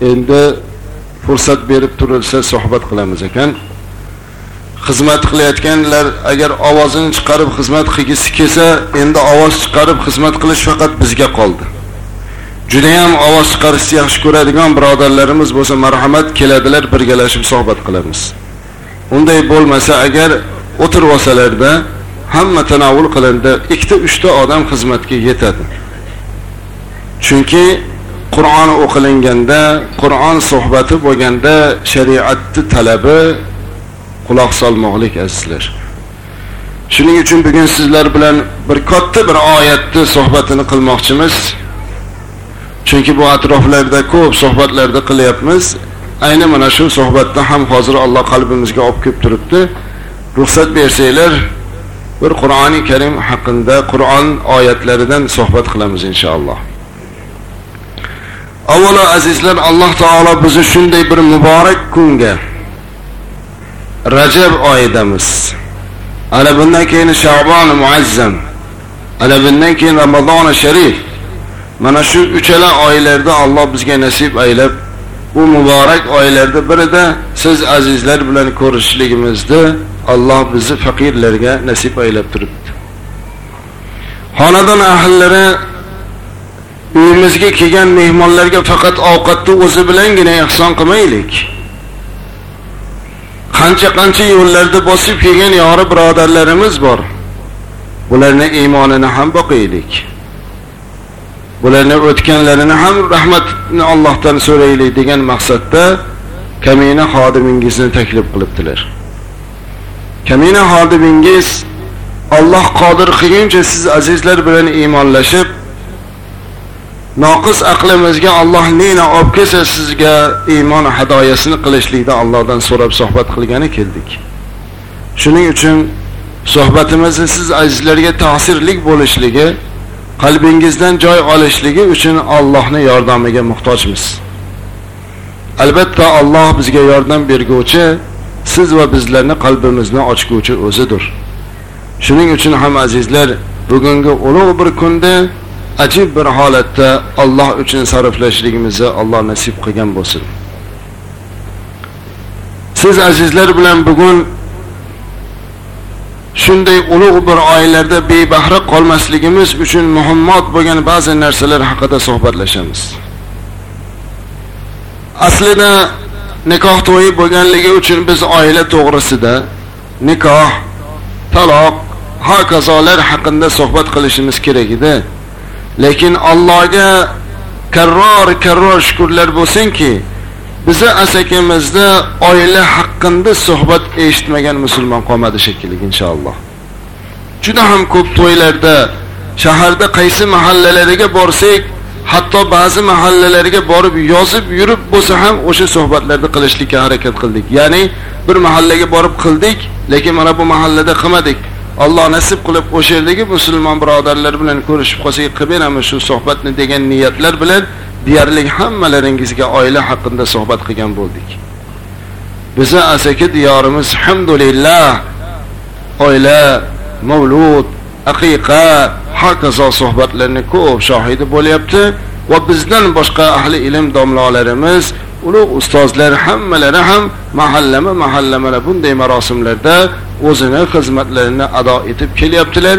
endi fursat berib turilsa suhbat qilamiz ekan. Xizmat qilayotganlar agar ovozini chiqarib xizmat qilgisi kelsa endi ovoz chiqarib xizmat qilish faqat bizga qoldi. Judayam ovoz chiqarishni yaxshi ko'radigan birodarlarimiz bo'lsa marhamat keladilar birgalashib suhbat qilamiz. Unday bo'lmasa agar o'tirib olsalarda hamma tanovul qilindi ikkita uchta odam xizmatga yetadi. Chunki qur'on o'qilinganda qur'on suhbati bo'lganda shariatni talabi quloq solmoqlik azizlar. Shuning uchun bugun sizlar bilan bir katta bir oyatni suhbatini qilmoqchimiz. Chunki bu atroflarda ko'p suhbatlarda qilyapmiz. Ayni mana shu suhbatni ham hozir Alloh qalbimizga olib kelib turibdi. Ruxsat bersanglar bir qur'oni karim haqida qur'on oyatlaridan suhbat qilamiz inshaalloh. Avvalo azizlar alloh taolo bizni shunday bir muborak kunga rajab oyidamiz. Ana bundan keyin shabon muazzam ana bundan keyin ramazoni sharif. Mana shu uchala oylarda Alloh bizga nasib aylab bu muborak oylarda birida siz azizlar bilan ko'rishligimizni Alloh bizni faqirlarga nasib aylab turibdi. Xonadon ahllari uyimizga kelgan mehmonlarga faqat ovqatni o'zi bilangina ehson qilmaylik. Qancha qancha yo'llarda bosib kelgan yori birodarlarimiz bor. Bularni iymonini ham boqaylik bularni o'tganlarini ham rahmatni Allohdan so'raylik degan maqsadda kamina xodimingizni taklif qilibdilar kamina xodimingiz Alloh qodir qilguncha siz azizlar bilan iymonlashib noqis aqlimizga Alloh nina olib kelsa sizga iymon hadoyasini qilishlikda Allohdan so'rab suhbat qilgani keldik. Shuning uchun suhbatimizni siz azizlarga ta'sirlik bo'lishligi, qalbingizdan joy olishligi uchun Allohning yordamiga muhtojmiz. Albatta Alloh bizga yordam berguvchi, siz va bizlarni qalbimizni ochguvchi o'zidir. Shuning uchun ham azizlar, bugungi ulug' bir kunda ajib bir holatda Alloh uchun sarflashligimizni Alloh nasib qilgan bo'lsin. Siz azizlar bilan bugun shunday ulug' bir oylarda bebahra qolmasligimiz uchun muhimmat bo'lgan ba'zi narsalar haqida suhbatlashamiz. Aslida nikoh to'yi bo'lganligi uchun biz oila to'g'risida nikoh, taloq, hokazolar haqida suhbat qilishimiz kerak edi. Lekin Allohga karror karror shukrlar bo'lsinki bizni asakimizda oila haqqında suhbat eshitmagan musulmon qolmadi shekilli inshaalloh. Juda ham ko'p to'ylarda shaharda qaysi mahallalariga borsak hatto ba'zi mahallalarga borib yozib yurib bo'lsa ham o'sha suhbatlarni qilishlikka harakat qildik. Ya'ni bir mahallaga borib qildik lekin mana bu mahallada qilmadik. Alloh nasib qilib o'sha yerdagi musulmon birodarlar bilan ko'rishib qolsak qilib beramiz shu suhbatni degan niyatlar bilan deyarli hammalaringizga oila haqida suhbat qilgan bo'ldik. Bizi asaka diyorimiz hamdulillah oila, mavlud, aqiqa, hokazo suhbatlarni ko'p shohidi bo'lyapti va bizdan boshqa ahli ilm domlalarimiz ulug' ustozlar hammalari ham mahallama mahallama bunday marosimlarda o'zini xizmatlarini ado etib kelyaptilar.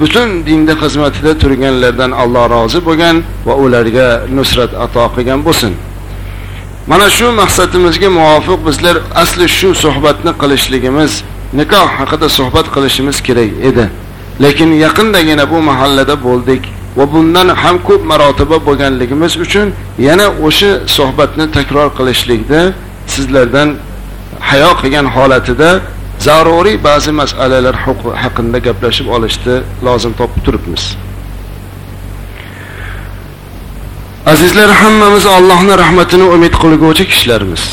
Butun dinda xizmatida turganlardan Alloh rozi bo'lgan va ularga nusrat ato qilgan bo'lsin. Mana shu maqsadimizga muvofiq bizlar asli shu suhbatni qilishligimiz nikoh haqida suhbat qilishimiz kerak edi. Lekin yaqindagina bu mahallada bo'ldik va bundan ham ko'p marotaba bo'lganligimiz uchun yana o'sha suhbatni takror qilishlikda sizlardan hayo qilgan holatida zaruriy ba'zi masalalar haqida gaplashib olishni lozim topib turibmiz. Azizlar hammamiz Allohning rahmatini umid qilguvchi kishilarmiz.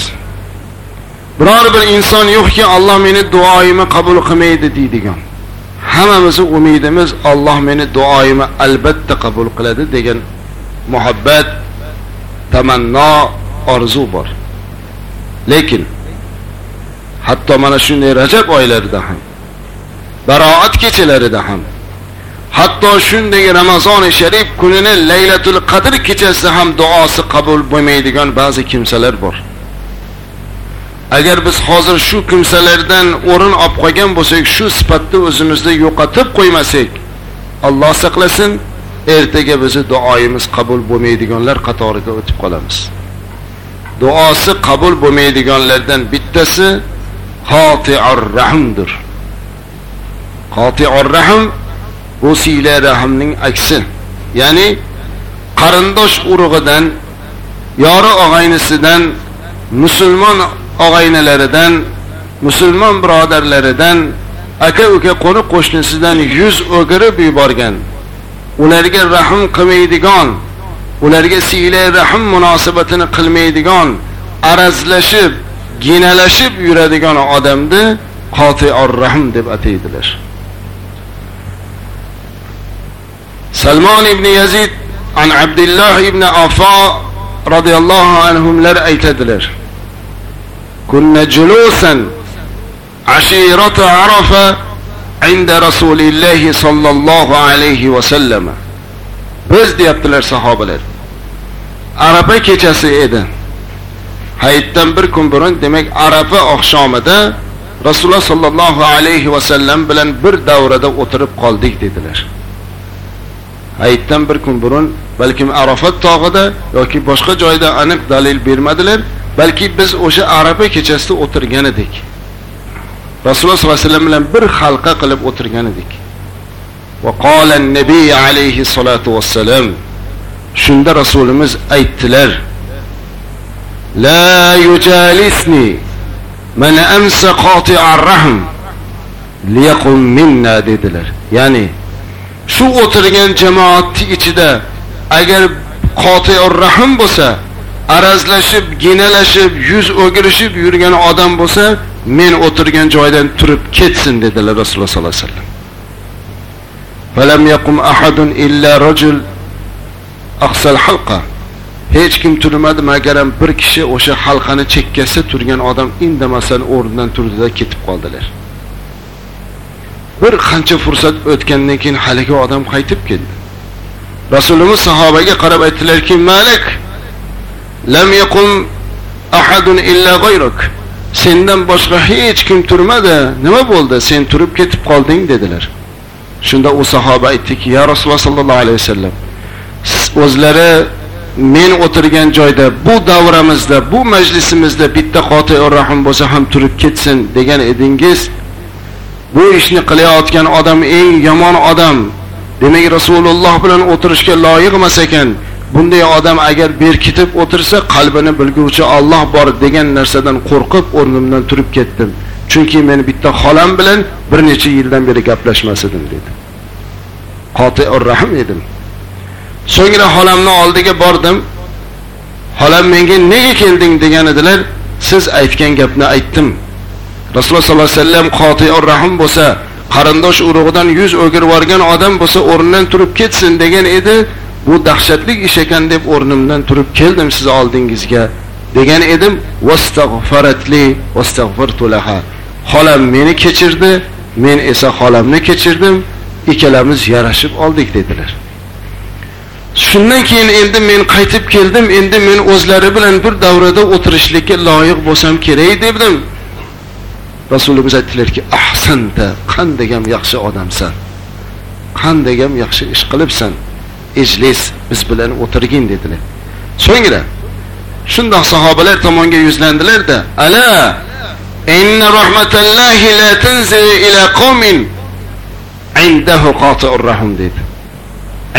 Biror bir inson yo'qki Alloh meni duoyimni qabul qilmaydi deydigan. Hammamizni umidimiz Alloh meni duoyimni albatta qabul qiladi degan muhabbat tamanno orzu bor. Lekin hatto mana shunday rajab oylarida ham baroat kechalarida ham hatto shunday ramazoni sharif kunini laylatul qadr kechasida ham duosi qabul bo'lmaydigan ba'zi kimsalar bor. Agar biz hozir shu kimsalardan o'rin olib qolgan bo'lsak shu sifatni o'zimizda yo'qotib qo'ymasak alloh saqlasin ertaga bizni duoyimiz qabul bo'lmaydiganlar qatoriga o'tib qolamiz. Duosi qabul bo'lmaydiganlardan bittasi qotiur rahmdir. Qotiur rahm bu siyla rahmning aksi. Ya'ni qarindosh urug'idan yori og'aynisidan musulmon og'aynilaridan musulmon birodarlaridan aka uka qo'ni qo'shnisidan yuz o'girib yuborgan. Ularga rahm qilmaydigan ularga siyla rahm munosabatini qilmaydigan arazlashib ginalashib yuradigan odamni qotior rahm deb ataydilar salmon ibn yazid an abdulloh ibn afo roziyallohu anhular aytadilar كنا جلوسا عشيرة عرفة عند رسول الله صلى الله عليه وسلم biz deyaptilar sahobalar arafa kechasi edi hayitdan bir kun burun demak arafa oqshomida rasululloh sollallohu alayhi vasallam bilan bir davrada o'tirib qoldik dedilar. Hayitdan bir kun burun balkim arafat tog'ida yoki boshqa joyda aniq dalil bermadilar balki biz o'sha arafa kechasida o'tirgan edik. Rasululloh sollallohu alayhi vasallam bilan bir halqa qilib o'tirgan edik. Va qola nabiy alayhi salatu vassalam shunda rasulimiz aytdilar لا يجالسني من أمس قاطع الرحم ليقم منا dedilar ya'ni shu o'tirgan jamoatni ichida agar qotiur rahm bo'lsa arazlashib ginalashib yuz o'girishib yurgan odam bo'lsa men o'tirgan joydan turib ketsin dedilar rasululloh sollallohu alayhi vasallam فلم يقم أحد إلا رجل أقصى الحلقة Hech kim turmadi magaram bir kishi o'sha halqani chekkasida turgan odam indamasdan o'rnidan turdida ketib qoldilar. Bir qancha fursat o'tgandan keyin haligi odam qaytib keldi. Rasulimiz sahobaga qarab aytdilarki malik lam yaqum ahadun illa g'ayruk. Sendan boshqa hech kim turmadi. Nima bo'ldi? Sen turib ketib qolding dedilar. Shunda u sahoba aytdiki ya rasululloh sollallohu alayhi vasallam o'zlari men o'tirgan joyda bu davramizda bu majlisimizda bitta qotiur rahim bo'lsa ham turib ketsin degan edingiz bu ishni qilayotgan odam eng yomon odam. Demak rasululloh bilan o'tirishga loyiq emas ekan. Bunday odam agar berkitib o'tirsa qalbini bilguvchi Alloh bor degan narsadan qo'rqib o'rnimdan turib ketdim. Chunki men bitta xolam bilan bir necha yildan beri gaplashmas edim dedi. Qotiur rahim edim. So'ngra xolamni oldiga bordim. Xolam menga nega kelding? degan edilar. Siz aytgan gapni aytdim. Rasululloh sollallohu alayhi vasallam qotiur rahim bo'lsa qarindosh urug'idan yuz o'girib yuborgan odam bo'lsa o'rnidan turib ketsin degan edi. Bu dahshatli ish ekan deb o'rnimdan turib keldim siz oldingizga degan edim. Vastag'faratli vastag'fartu laha. Xolam meni kechirdi men esa xolamni kechirdim. Ikkalamiz yarashib oldik dedilar. Shundan keyin endi men qaytib keldim endi men o'zlari bilan bir davrada o'tirishlikka loyiq bo'lsam kerak dedim rasulimiz aytdilarki ahsanta qandaygam yaxshi odamsan qandaygam yaxshi ish qilibsan ijlis biz bilan o'tirgin dedilar. So'ngra shundoq sahobalar tomonga yuzlandilarda ala inna rahmatallahi la tanzil ila qaumin indahu qati'ur rahim dedi.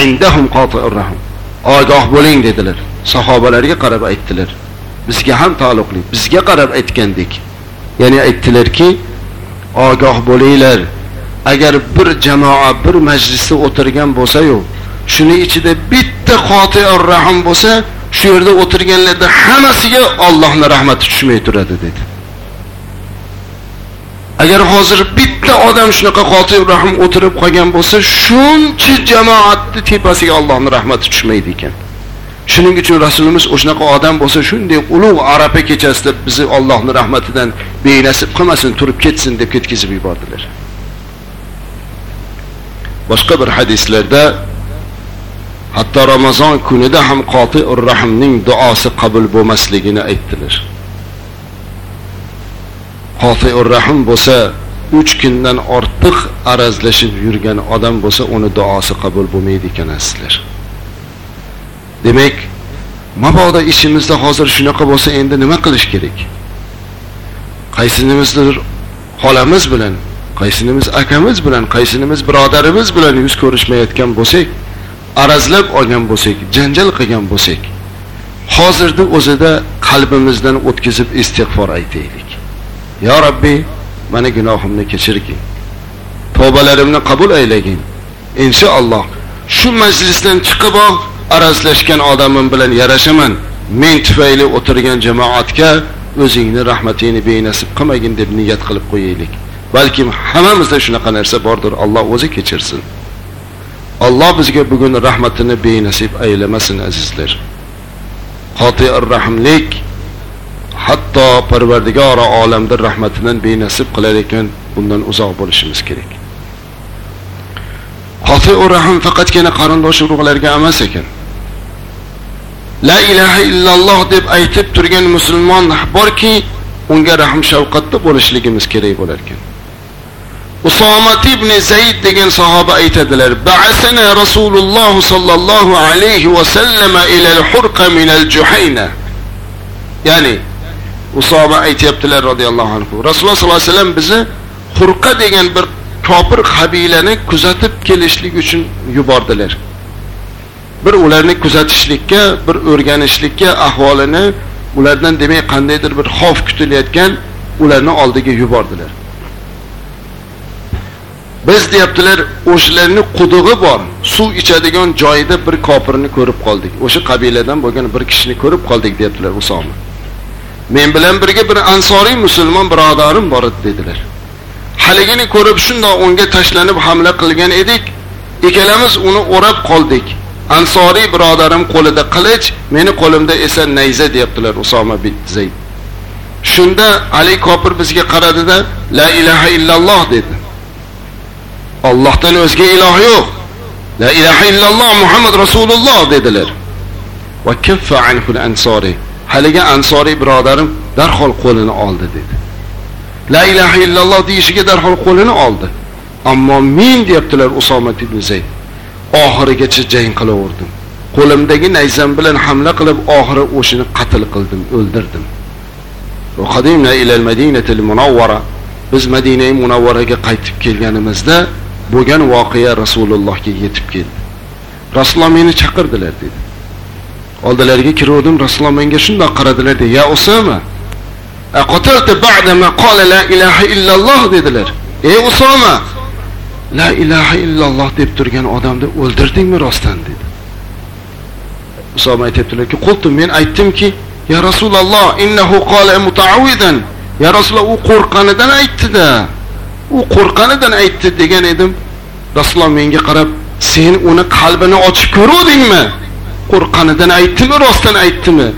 Indahum qati'urrahim ogoh bo'ling dedilar. Sahobalarga qarab aytdilar. Bizga ham taalluqli. Bizga qarab aytgandek ya'ni aytdilarki ogoh bo'linglar. Agar bir jamoa bir majlisda o'tirgan bo'lsa-yu shuni ichida bitta qotiur rahim bo'lsa shu yerda o'tirganlarda hammasiga Allohning rahmati tushmay turadi dedi. Agar hozir bitta odam shunaqa qotiur rahm o'tirib qolgan bo'lsa shuncha jamoatni tepasiga Allohning rahmati tushmaydi ekan. Shuning uchun rasulimiz o'shanaqa odam bo'lsa shunday ulug' arafa kechasida bizni Allohning rahmatidan benasib qilmasin turib ketsin deb ketkizib yubordilar. Boshqa bir hadislarda hatto ramazon kunida ham qoti rahmning duosi qabul bo'lmasligini aytdilar. Qotiur rahim bo'lsa uch kundan ortiq arazlashib yurgan odam bo'lsa uni duosi qabul bo'lmaydi ekan sizlar demak mabodo ishimizda hozir shunaqa bo'lsa endi nima qilish kerak? Qaysinimizdir xolamiz bilan qaysinimiz akamiz bilan qaysinimiz birodarimiz bilan yuz ko'rishmayotgan bo'lsak arazlab olgan bo'lsak janjal qilgan bo'lsak hozirni o'zida qalbimizdan o'tkazib istig'for aytaylik. Yo robbiy mani gunohimni kechirgin. Tavbalarimni qabul aylagin. Inshaalloh shu majlisdan chiqib arazlashgan odamim bilan yarashaman. Men tufayli o'tirgan jamoatga o'zingni rahmatingni benasib qilmagin deb niyat qilib qo'yaylik. Balkim hammamizda shunaqa narsa bordir alloh o'zi kechirsin. Alloh bizga bugun rahmatini benasib aylamasin azizlar. Qotiir rahmlik hatto parvardigori olamdir rahmatidan benasib qilar ekan bundan uzoq bo'lishimiz kerak. Qotiur rahm faqatgina qarindosh urug'larga emas ekan. La ilaha illalloh deb aytib turgan musulmon borki unga rahm shafqatda bo'lishligimiz kerak bo'lar ekan. Usomat ibn zayd degan sahoba aytadilar ba'asana rasululloh sollallohu alayhi vasallam ila al-hurqa min al-juhayna. Ya'ni usoma aytyaptilar roziyallohu anhu. Rasululloh sollallohu alayhi vasallam bizni xurqa degan bir kofir qabilani kuzatib kelishlik uchun yubordilar. Bir ularni kuzatishlikka bir o'rganishlikka ahvolini ulardan demak qandaydir bir xavf kutilayotgan ularni oldiga yubordilar. Biz deyaptilar o'shalarni qudug'i bor suv ichadigan joyida bir kofirni ko'rib qoldik. O'sha qabiladan bo'lgan bir kishini ko'rib qoldik deyaptilar usoma men bilan birga bir ansoriy musulmon birodarim bor edi dedilar. Haligini ko'rib shundoq unga tashlanib hamla qilgan edik. Ikkalamiz uni o'rab qoldik. Ansoriy birodarim qo'lida qilich meni qo'limda esa nayza deyaptilar usoma bin zayd. Shunda ali kopir bizga qaradida la ilaha illalloh dedi. Ollohdan o'zga iloh yo'q. La ilaha illalloh muhammad rasululloh dedilar. Va kaffa anhu ansoriy. Haligi ansoriy birodarim darhol qo'lini oldi dedi. La ilaha illalloh deyishiga darhol qo'lini oldi. Ammo men deyaptilar usomat ibn zayd oxirigacha jang qilaverdim. Qo'limdagi nayzam bilan hamla qilib oxiri o'shini qatl qildim o'ldirdim. Biz madina munavvaraga qaytib kelganimizda bo'lgan voqea rasulullohga yetib keldi. Rasululloh meni chaqirdilar dedi. Oldilariga kiruvdim rasululloh menga shundoq qaradilar dedi ya usama qala la ilaha illalloh? dedilar. Ey usoma la ilaha illalloh deb turgan odamni o'ldirdingmi rostdan dedi. Usoma aytyaptilarki qultu men aytdimki ya rasululloh innahu qala mutaawidan. Ya rasululloh u qo'rqqanidan aytdida u qo'rqqanidan aytdi degan edim. Rasululloh menga qarab sen uni qalbini ochib ko'ruvdingmi? Qo'rqqanidan aytdimi rostdan aytdimi?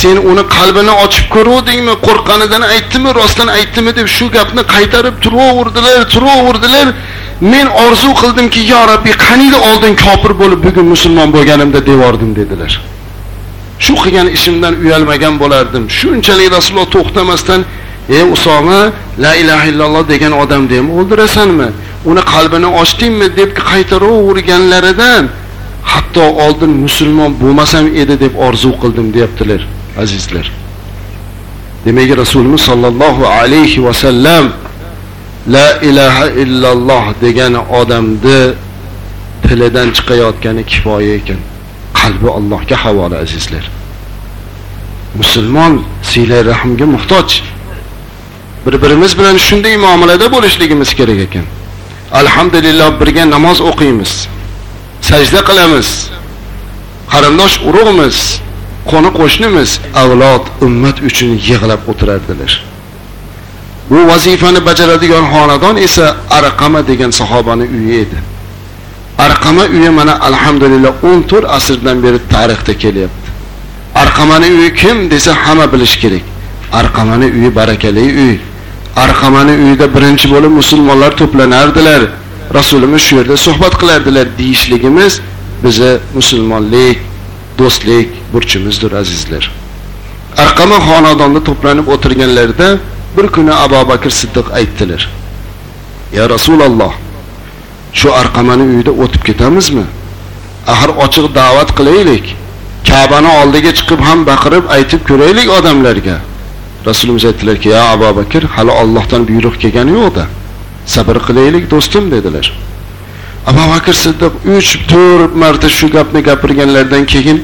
Sen uni qalbini ochib ko'ruvdingmi qo'rqqanidan aytdimi rostdan aytdimi deb shu gapni qaytarib turaverdilar turaverdilar. Men orzu qildimki yo rabbiy qaniydi oldin kofir bo'lib bugun musulmon bo'lganimda devordim dedilar. Shu qilgan ishimdan uyalmagan bo'lardim. Shunchalik rasululloh to'xtamasdan ey usoma la ilaha illalloh degan odamni ham o'ldirasanmi? Uni qalbini ochdingmi? deb qaytaraverganlaridan hatto oldin musulmon bo'lmasam edi deb orzu qildim deyaptilar azizlar. Demak rasulimiz sollallohu alayhi vasallam la ilaha illalloh degan odamni tilidan chiqayotgani kifoya ekan. Qalbi allohga havola azizlar. Musulmon siylay rahmga muhtoj. Bir birimiz bilan shunday muomalada bo'lishligimiz kerak ekan. Alhamdulillah birga namoz o'qiymiz. Sajda qilamiz. Qarindosh urug'miz qo'ni qo'shnimiz avlod ummat uchun yig'lab o'tirardilar. Bu vazifani bajaradigan xonadon esa arqama degan sahobani uyi edi. Arqama uyi mana alhamdulillah 14 asrdan beri tarixda kelyapti. Arqamani uyi kim desa hamma bilish kerak. Arqamani uyi barakali uy. Arqamani uyida birinchi bo'lib musulmonlar to'planardilar. Rasulimiz shu yerda suhbat qilardilar deyishligimiz bizni musulmonlik do'stlik burchimizdir azizlar. Arqama xonadonda to'planib o'tirganlarida bir kuni abu bakr siddiq aytdilar ya rasululloh shu arqamani uyida o'tib ketamizmi? Axir ochiq da'vat qilaylik kabani oldiga chiqib ham baqirib aytib ko'raylik odamlarga. Rasulimiz aytdilarki ya abu bakr hali ollohdan buyruq kelgani yo'qda. Sabr qilaylik do'stim dedilar. Abu bakr siddiq uch to'rt marta shu gapni gapirganlaridan keyin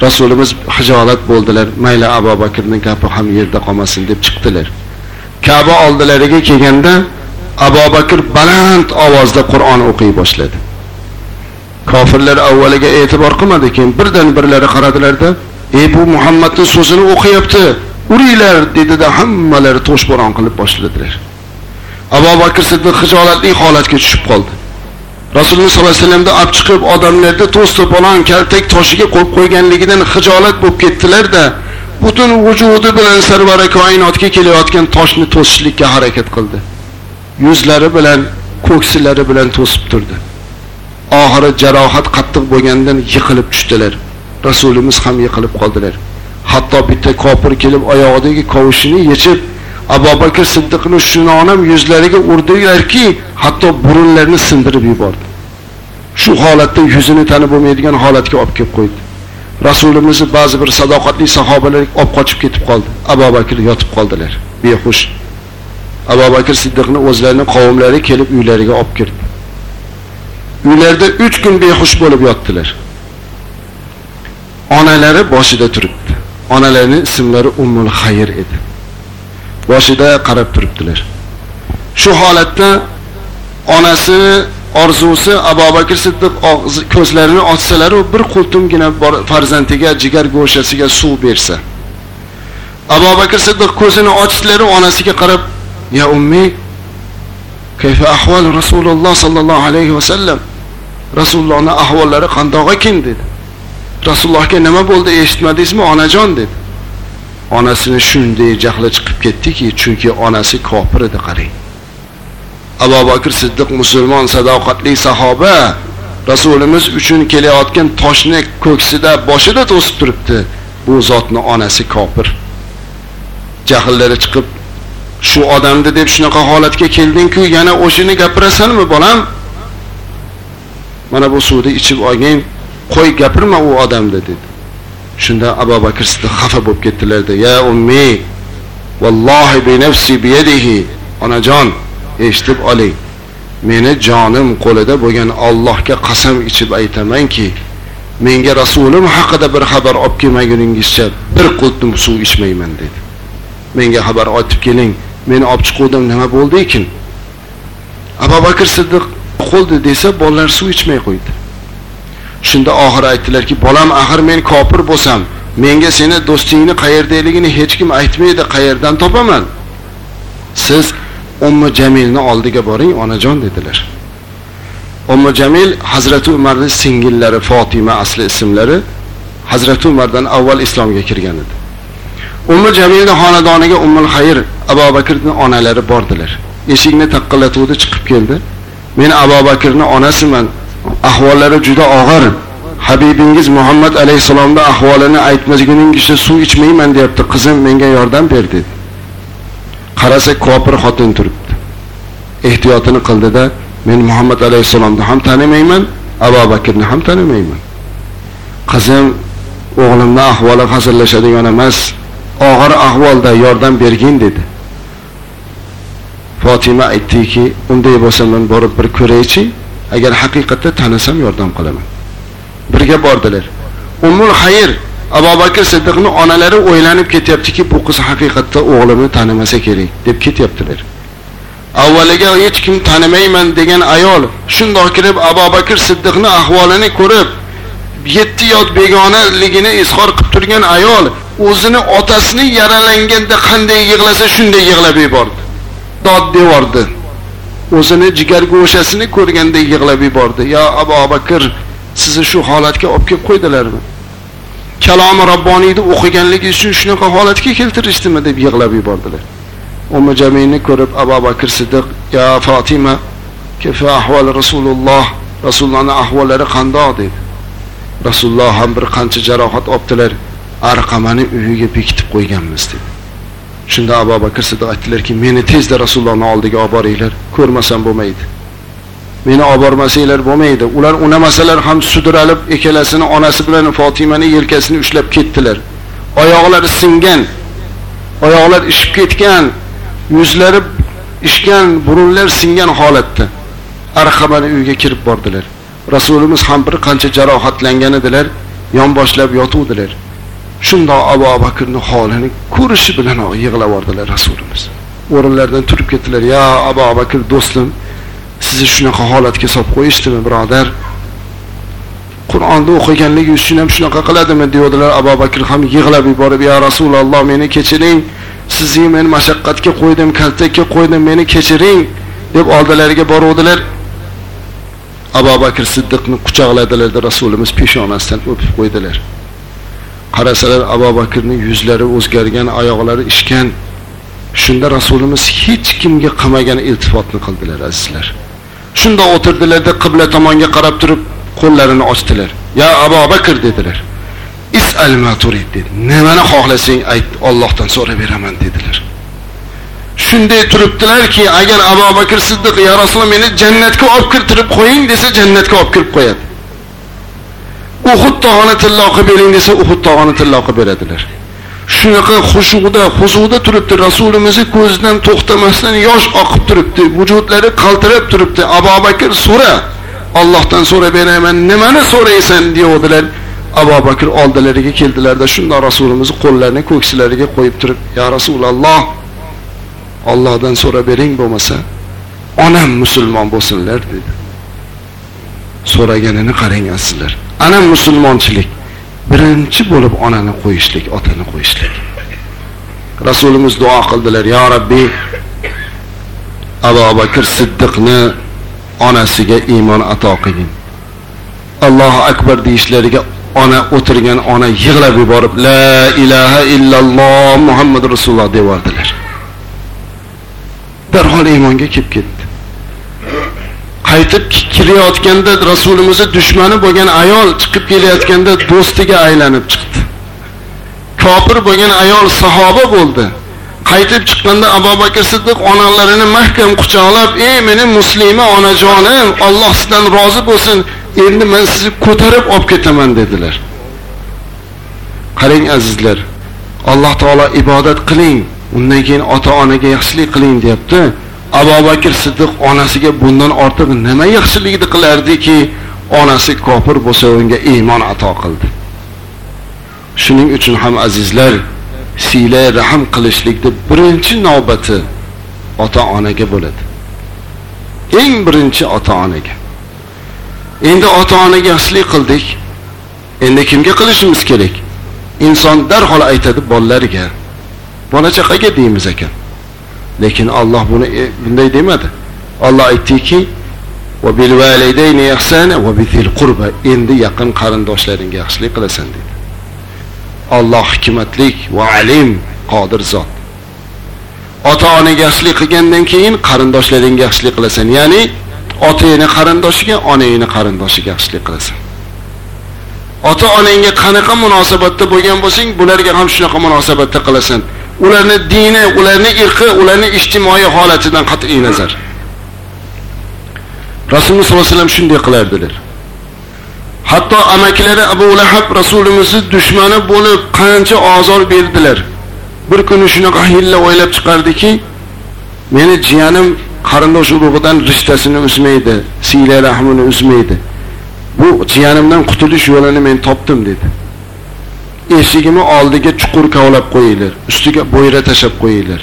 rasulimiz hijolat bo'ldilar. Mayli abu bakrni gapi ham yerda qolmasin deb chiqdilar. Kaba oldilariga kelganda abu bakr baland ovozda qur'on o'qiy boshladi. Kofirlar avvaliga e'tibor qilmadi keyin birdan birlari qaradilarda ey bu muhammadni so'zini o'qiyapti uringlar dedida hammalari toshbo'ron qilib boshladilar. Abu bakr siddiq hijolatli holatga tushib qoldi. Rasululloh sollallohu alayhi vasallamda olib chiqib odamlarda to's to'polon kaltak toshiga qo'yib qo'yganligidan hijolat bo'lib ketdilarda butun vujudi bilan sarvari koinotga kelayotgan toshni to'sishlikka harakat qildi. Yuzlari bilan ko'ksilari bilan to'sib turdi. Oxiri jarohat qattiq bo'lgandan yiqilib tushdilar. Rasulimiz ham yiqilib qoldilar. Hatto bitta kofir kelib oyog'idagi kovushini yechib abu bakr siddiqni shunonam yuzlariga urdilarki hatto burunlarini sindirib yubordi. Shu holatda yuzini tanib bo'lmaydigan holatga olib kelib qo'ydi. Rasulimizni ba'zi bir sadoqatli sahobalar olib qochib ketib qoldi. Abu bakr yotib qoldilar. Behush. Abu bakr siddiqni o'zlarini qavmlari kelib uylariga olib kirdi. Uylarida uch kun behush bo'lib yotdilar. Onalari boshida turibdi. Onalarining ismlari ummul xayr edi. Boshida qarab turibdilar. Shu holatda onasi orzusi abu bakr siddiq ko'zlarini ochsalaru bir qultumgina farzandiga jigar go'shasiga suv bersa. Abu bakr siddiq ko'zini ochdilaru onasiga qarab ya ummi kayfa ahvol rasululloh sollallohu alayhi vasallam rasulullohni ahvollari qandoq ekan dedi. Rasulullohga nima bo'ldi eshitmadingizmi onajon? dedi. Onasini shunday jahli chiqib ketdiki chunki onasi kofir edi qarang. Abu bakr siddiq musulmon sadoqatli sahoba rasulimiz uchun kelayotgan toshni ko'ksida boshida to'sib turibdi. Bu zotni onasi kofir. Jahllari chiqib shu odamni deb shunaqa holatga kelding-ku yana o'shani gapirasanmi bolam? Mana bu suvni ichib olgin qo'y gapirma u odamni dedi. Shunda abu bakr siddiq xafa bo'lib ketdilarda ya ummi vallohi bi nafsi biyadihi onajon eshitib oling. Meni jonim qo'lida bo'lgan Allohga qasam ichib aytamanki menga rasulim haqida bir xabar olib kelmaguningizcha bir qultum suv ichmayman dedi. Menga xabar aytib keling meni olib chiquvdim nima bo'ldi ekan abu bakr siddiq qo'ldi desa bolalar suv ichmay qo'ydi. Shunda oxiri aytdilarki bolam axir men kofir bo'lsam menga seni do'stingni qayerdaligini hech kim aytmaydi qayerdan topaman? Siz ummu jamilni oldiga boring onajon dedilar. Ummu jamil hazrati umarning singillari fotima asli ismlari hazrati umardan avval islomga kirgan edi. Ummu jamilni xonadoniga ummul xayr abu bakrni onalari bordilar. Eshikni taqillatuvdi chiqib keldi. Men abu bakrni onasiman ahvollari juda og'ir. Habibingiz muhammad alayhissalomni ahvolini aytmaguningizcha suv ichmayman deyapti. Qizim menga yordam ber dedi. Qarasa kofir xotin turibdi. Ehtiyotini qildida men muhammad alayhissalomni ham tanimayman abu bakrni ham tanimayman. Qizim o'g'limni ahvoli hazillashadigan emas og'ir ahvolda yordam bergin dedi. Fotima aytdiki unday bo'lsa men borib bir ko'raychi agar haqiqatda tanasam yordam qilaman. Birga bordilar. Ummul xayr abu bakr siddiqni onalari o'ylanib ketyaptiki bu qiz haqiqatda o'g'limni tanimasa kerak deb ketyaptilar. Avvaliga hech kim tanimayman degan ayol shundoq kirib abu bakr siddiqni ahvolini ko'rib yetti yot begonaligini izhor qilib turgan ayol o'zini otasini yaralanganda qanday yig'lasa shunday yig'lab yubordi. Dod devordi. O'zini jigar go'shasini ko'rganda yig'lab yubordi. Yo abu bakr sizni shu holatga olib kelib qo'ydilarmi? Kalomi robboniyni o'qiganligi uchun shunaqa holatga keltirishdimi? deb yig'lab yubordilar. Umi jamilni ko'rib abu bakr siddiq yo fotima kefa ahvol rasululloh? Rasulullohni ahvollari qandoq? dedi. Rasululloh ham bir qancha jarohat olibdilar. Arqamani uyiga bekitib qo'yganmiz dedi. Shunda abu bakr siddiq aytdilarki meni tezda rasulullohni oldiga olib boringlar ko'rmasam bo'lmaydi. Meni olib bormasanglar bo'lmaydi. Ular unamasalar ham sudralib ikkalasini onasi bilan fotimani yelkasini ushlab ketdilar. Oyoqlari singan oyoqlar ishib ketgan yuzlari ishgan burunlar singan holatda arqamani uyga kirib bordilar. Rasulimiz ham bir qancha jarohatlangan edilar yonboshlab yotuvdilar. Shundoq abu bakrni holini ko'rishi bilan yig'lab yubordilar rasulimiz. O'rinlaridan turib ketdilar. Yo abu bakr do'stim sizni shunaqa holatga solib qo'yishdimi birodar? Qur'onni o'qiganligi uchun ham shunaqa qiladimi? deyodilar abu bakr ham yig'lab yuborib yo rasululloh meni kechiring. Sizni men mashaqqatga qo'ydim kaltakka qo'ydim meni kechiring deb oldilariga boruvdilar. Abu bakr siddiqni quchoqladilarda rasulimiz peshonasidan o'pib qo'ydilar. Qarasalar abu bakrning yuzlari o'zgargan oyoqlari ishgan shunda rasulimiz hech kimga qilmagan iltifotni qildilar azizlar. Shunda o'tirdilarda qibla tomonga qarab turib qo'llarini ochdilar. Ya abu bakr dedilar. Isal ma turid dedi. Nimani xohlasang ayt Allohdan so'rab beraman dedilar. Shunday turibdilarki agar abu bakr siddiq ya rasululloh meni jannatga olib kirtirib qo'ying desa jannatga olib kirib qo'yadi. Uhud tog'ini tillo qilib bering desa uhud tog'ini tillo qilib beradilar. Shunaqa xushuda huzurda turibdi. Rasulimizni ko'zidan to'xtamasdan yosh oqib turibdi. Vujudlari qaltirab turibdi. Abu bakr so'ra Allohdan so'ra beraman nimani so'raysan? deyodilar. Abu bakr oldilariga keldilarda shunda Rasulimizni qo'llarini ko'ksilariga qo'yib turib ya rasululloh Allohdan so'rab bering bo'lmasa onam musulmon bo'lsinlar dedi. So'raganini qarang asizlar ana musulmonchilik. Birinchi bo'lib onani qo'yishlik otani qo'yishlik. Rasulimiz duo qildilar ya rabbiy abu bakr siddiqni onasiga iymon ato qilgin. Allohu akbar deyishlariga ona o'tirgan ona yig'lab yuborib la ilaha illalloh muhammad rasululloh devordilar. Darhol iymonga kelib ketdi. Qaytib kelayotganda rasulimizni dushmani bo'lgan ayol chiqib kelayotganda do'stiga aylanib chiqdi. Kofir bo'lgan ayol sahoba bo'ldi. Qaytib chiqqanda abu bakr siddiq onalarini mahkam quchoqlab ey meni muslima onajonim olloh sizdan rozi bo'lsin endi men sizni ko'tarib olib ketaman dedilar. Qarang azizlar alloh taolo ibodat qiling undan keyin ota onaga yaxshilik qiling deyapti. Abu bakr siddiq onasiga bundan ortiq nima yaxshilikni qilardiki onasi kofir bo'lsa unga iymon ato qildi. Shuning uchun ham azizlar siyla rahm qilishlikni birinchi navbati ota onaga bo'ladi. Eng birinchi ota onaga endi ota onaga yaxshilik qildik. Endi kimga qilishimiz kerak? Inson darhol aytadi bolalarga bola chaqaga deymiz ekan. Lekin Alloh buni e, bunday demadi. Alloh aytdiki va bil validayni ihsana va bizil qurba. Endi yaqin qarindoshlaringga yaxshilik qilasan dedi. Alloh hikmatlik va alim qodir zot. Ota onaga yaxshilik qilgandan keyin qarindoshlaringga yaxshilik qilasan. Ya'ni otangni qarindoshiga onangni qarindoshiga yaxshilik qilasan. Ota onangga qanaqa munosabatda bo'lgan bo'lsang bularga ham shunaqa munosabatda qilasan. Ularni dini ularni irqi ularni ijtimoiy holatidan qat'iy nazar. Rasululloh sollallohu alayhi vasallam shunday qilardilar. Hatto amakilari abu lahab rasulimizni dushmani bo'lib qancha ozor berdilar. Bir kuni shunaqa hilla o'ylab chiqardiki meni jiyanim qarindosh urug'idan rishtasini uzmaydi siyla rahmini uzmaydi. Bu jiyanimdan qutulish yo'lini men topdim dedi. Eshigini oldiga chuqur kavlab qo'yinglar. Ustiga bo'yra tashlab qo'yinglar.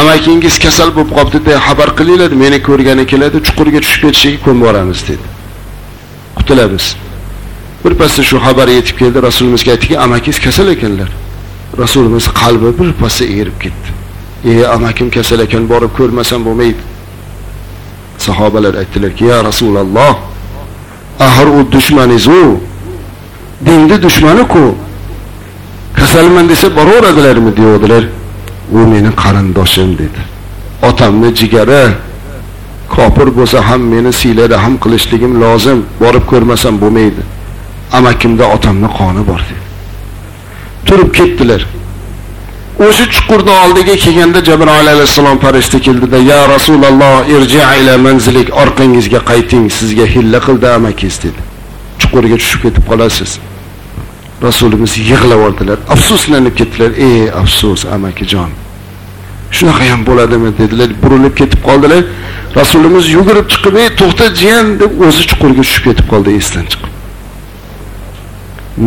Amakingiz kasal bo'lib qolibdi deb xabar qilinglar. Meni ko'rgani keladi chuqurga tushib ketishiga ko'mib yuboramiz dedi. Qutulamiz. Birpasda shu xabar yetib keldi. Rasulimizga aytdiki amakingiz kasal ekanlar. Rasulimiz qalbi birpasda erib ketdi. Ey amakim kasal ekan borib ko'rmasam bo'lmaydi. Sahobalar aytdilarki ya rasululloh axir u dushmaningiz-u dinni dushmaniku kasalman desa boraveradilarmi deyodilar u meni qarindoshim dedi. Otamni jigari kofir bo'lsa ham meni siylada ham qilishligim lozim borib ko'rmasam bo'lmaydi amakimda otamni qoni bor dedi. Turib ketdilar o'sha chuqurni oldiga kelganda jabroil alayhissalom farishta keldida ya rasululloh irji ila manzilik orqangizga qayting sizga hilla qildi amakingiz dedi. Chuqurga tushib ketib qolasiz. Rasulimiz yig'lab yubordilar afsuslanib ketdilar. Ey afsus amakijon shunaqa ham bo'ladimi dedilar. Burilib ketib qoldilar. Rasulimiz yugurib chiqib ey to'xta jiyan deb o'zi chuqurga tushib ketib qoldi esdan chiqib.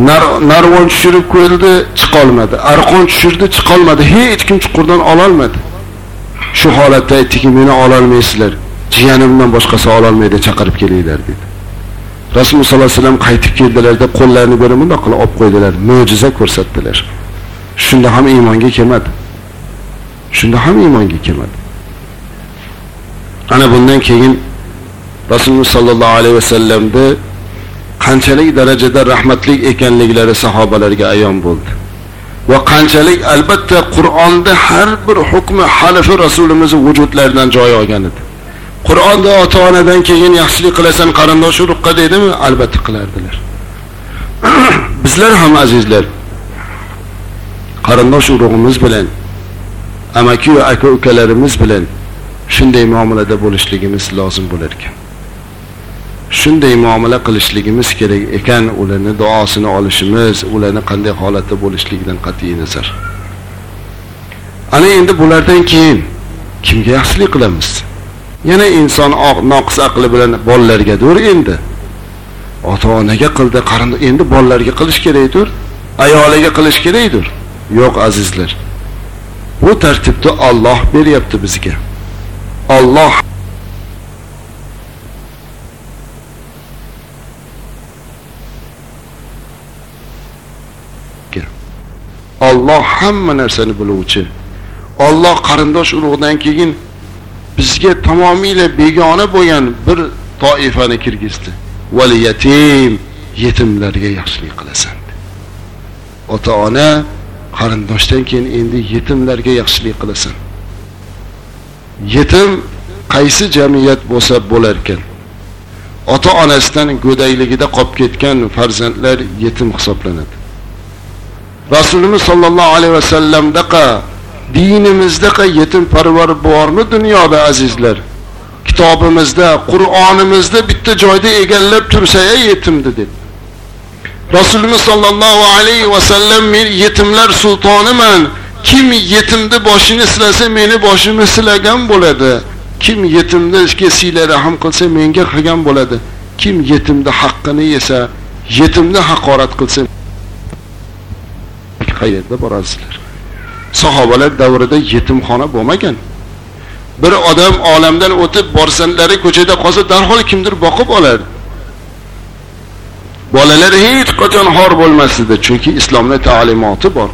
Nar, narvon tushirib ko'rdi chiqolmadi. Arqon tushirdi chiqolmadi. Hech kim chuqurdan ololmadi. Shu holatda aytdiki meni ololmaysizlar. Jiyanimdan boshqasi ololmaydi chaqirib kelinglar dedi. Rasululloh sollallohu alayhi vasallam qaytib keldilarda qo'llarini ko'rib bundoq qilib olib qo'ydilar. Mo'jiza ko'rsatdilar. Shunda ham iymonga kelmadi. Shunda ham iymonga kelmadi. Ana bundan keyin rasululloh sollallohu alayhi vasallamni qanchalik darajada rahmatli ekanliklari sahobalarga ayon bo'ldi. Va qanchalik albatta qur'onda har bir hukmi halifi rasulimizni vujudlaridan joy olgan edi. Qur'onda ota onadan keyin yaxshilik qilasan qarindosh urug'qa deydimi? Albatta qilardilar. Bizlar ham azizlar qarindosh urug'imiz bilan amaki va aka ukalarimiz bilan shunday muomalada bo'lishligimiz lozim bo'lar ekan. Shunday muomala qilishligimiz kerak ekan ularni duosini olishimiz ularni qanday holatda bo'lishligidan qat'iy nazar. Ana endi bulardan keyin kimga yaxshilik qilamiz? Yana inson noqis aqli bilan bolalargadir endi. Ota onaga qildi qarindosh endi bolalarga qilish kerakdir. Ayoliga qilish kerakdir. Yo'q azizlar. Bu tartibni Alloh beryapti bizga. Alloh Alloh hamma narsani biluvchi. Alloh qarindosh urug'dan keyin bizga tamomila begona bo'lgan bir toifani kirgizdi. Val yatim yetimlarga yaxshilik qilasan. Ota-ona qarindoshdan keyin endi yetimlarga yaxshilik qilasan. Yetim qaysi jamiyat bo'lsa bo'lar ekan. Ota-onasidan go'dayligida qolib ketgan farzandlar yetim hisoblanadi. Rasulimiz sollallohu alayhi vasallamdaqa dinimizdaqa yetim parvar bormi dunyoda azizlar? Kitobimizda, Qur'onimizda bitta joyda egallab tursa yetimni deb. Rasulimiz sollallohu alayhi vasallam men yetimlar sultoniman. Kim yetimni boshini silasa meni boshimni silagan bo'ladi. Kim yetimni siylay rahm qilsa menga qilgan bo'ladi. Kim yetimni haqqini yesa, yetimni haqorat qilsa qayerda borasizlar sahobalar davrida yetimxona bo'lmagan. Bir odam olamdan o'tib borsanlari ko'chada qolsa darhol kimdir boqib olardi. Bolalar hech qachon xor bo'lmasdi chunki islomda ta'limoti bor.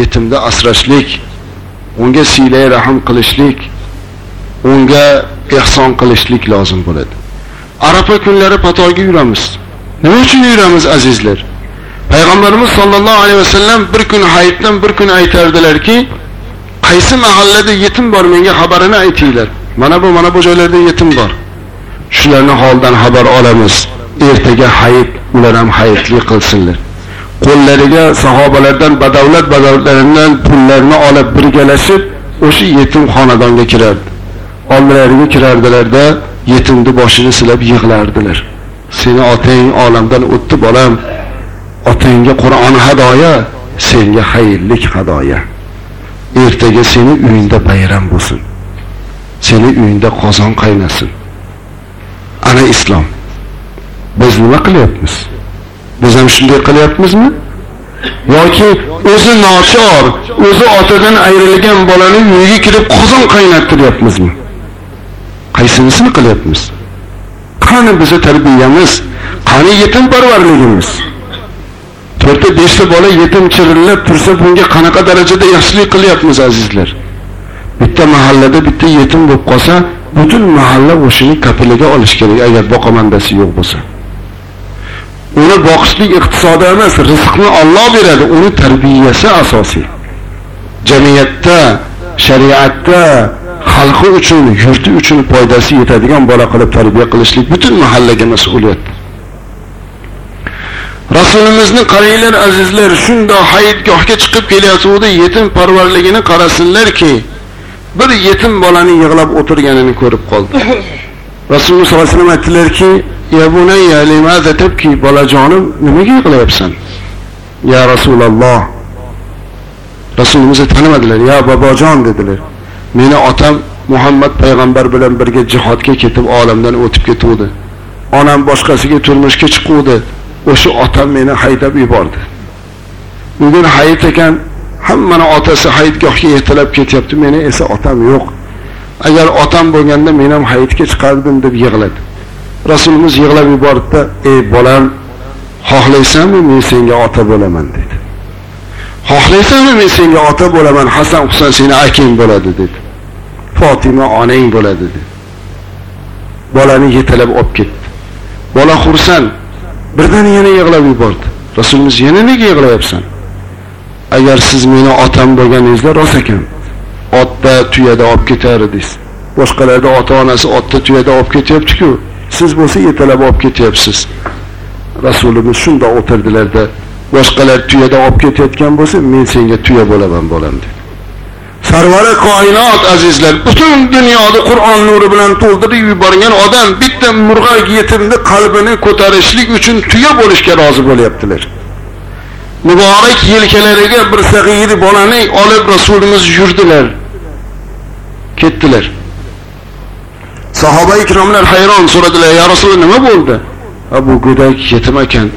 Yetimni asrashlik unga siylay rahm qilishlik unga ehson qilishlik lozim bo'ladi. Arafa kunlari patoga yuramiz. Nima uchun yuramiz azizlar? Payg'ambarimiz aleyhi alayhi sellem bir kun hayitdan bir kun aytardilarki qaysi mahallada yetim bor menga xabarini aytinglar. Mana bu mana bu joylarda yetim bor. Shularni holidan xabar olamiz. Ertaga hayit ular ham hayitli qilsinlar. Qo'llariga sahobalardan badavlat badavlatlaridan pullarni olib birgalashib o'sha yetim xonadonga kirardi. Oldilariga kirardilarda yetimni boshini silab yig'lardilar. Seni otang olamdan o'tdi bolam. Otangga qur'on hadoya senga xayrlik hadoya. Ertaga seni uyingda bayram bo'lsin. Seni uyingda qozon qaynasin. Ana islom. Biz nima qilyapmiz? Biz ham shunday qilyapmizmi? Yoki o'zi nochor o'zi otadan ayrilgan bolani uyiga kirib qozon qaynattiryapmizmi? Qaysinisini qilyapmiz? Qani bizni tarbiyamiz? Qani yetim parvarligimiz to'rtta beshta bola yetim chirillab tursa bunga qanaqa darajada yaxshilik qilyapmiz azizlar? Bitta mahallada bitta yetim bo'lib qolsa butun mahalla o'shini kafiliga olish kerak agar boqamandasi yo'q bo'lsa. Uni boqishlik iqtisodi emas rizqni Alloh beradi uni tarbiyasi asosiy. Jamiyatda shariatda xalqi uchun yurti uchun foydasi yetadigan bola qilib tarbiya qilishlik butun mahallaga mas'uliyat. Rasulimizni qaranglar azizlar shundoq hayitgohga chiqib kelayotgandi yetim parvarligini qarasinlarki bir yetim bolani yig'lab o'tirganini ko'rib qoldi. Rasululloh sollallohu alayhi vasallam aytdilarki ya bunayya limaza tabki bolajonim nimaga yig'layapsan? Ya rasululloh. Rasulimizni tanimadilar ya bobojon dedilar. Meni otam muhammad payg'ambar bilan birga jihodga ketib olamdan o'tib ketuvdi. Onam boshqasiga turmushga chiquvdi. O'sha otam meni haydab yubordi. Bugun hayit ekan hammani otasi hayitgohga ertalab ketyapti meni esa otam yo'q. Agar otam bo'lganda men ham hayitga chiqardim deb yig'ladi. Rasulimiz yig'lab yubordida ey bolam xohlaysanmi men senga ota bo'laman? dedi. Xohlaysanmi men senga ota bo'laman hasan husan seni akang bo'ladi dedi. Fotima onang bo'ladi dedi. Bolani yetalab olib ketdi. Bola xursand birdan yana yig'lab yubordi. Rasulimiz yana nega yig'layapsan? Agar siz meni otam bo'lganingizda rost ekan otda tuyada olib ketar edingiz boshqalarda ota onasi otda tuyada olib ketyapti-ku. Siz bo'lsa yetalab olib ketyapsiz. Rasulimiz shundoq o'tirdilarda boshqalar tuyada olib ketayotgan bo'lsa men senga tuya bo'laman bolam dedi. Sarvari koinot azizlar butun dunyoni qur'on nuri bilan to'ldirib yuborgan odam bitta murg'ak yetimni qalbini ko'tarishlik uchun tuya bo'lishga rozi bo'lyaptilar. Muborak yelkalariga bir sag'ir bolani olib rasulimiz yurdilar ketdilar. Sahoba ikromlar hayron so'radilar ya rasululloh nima bo'ldi? Bu go'dak yetim ekan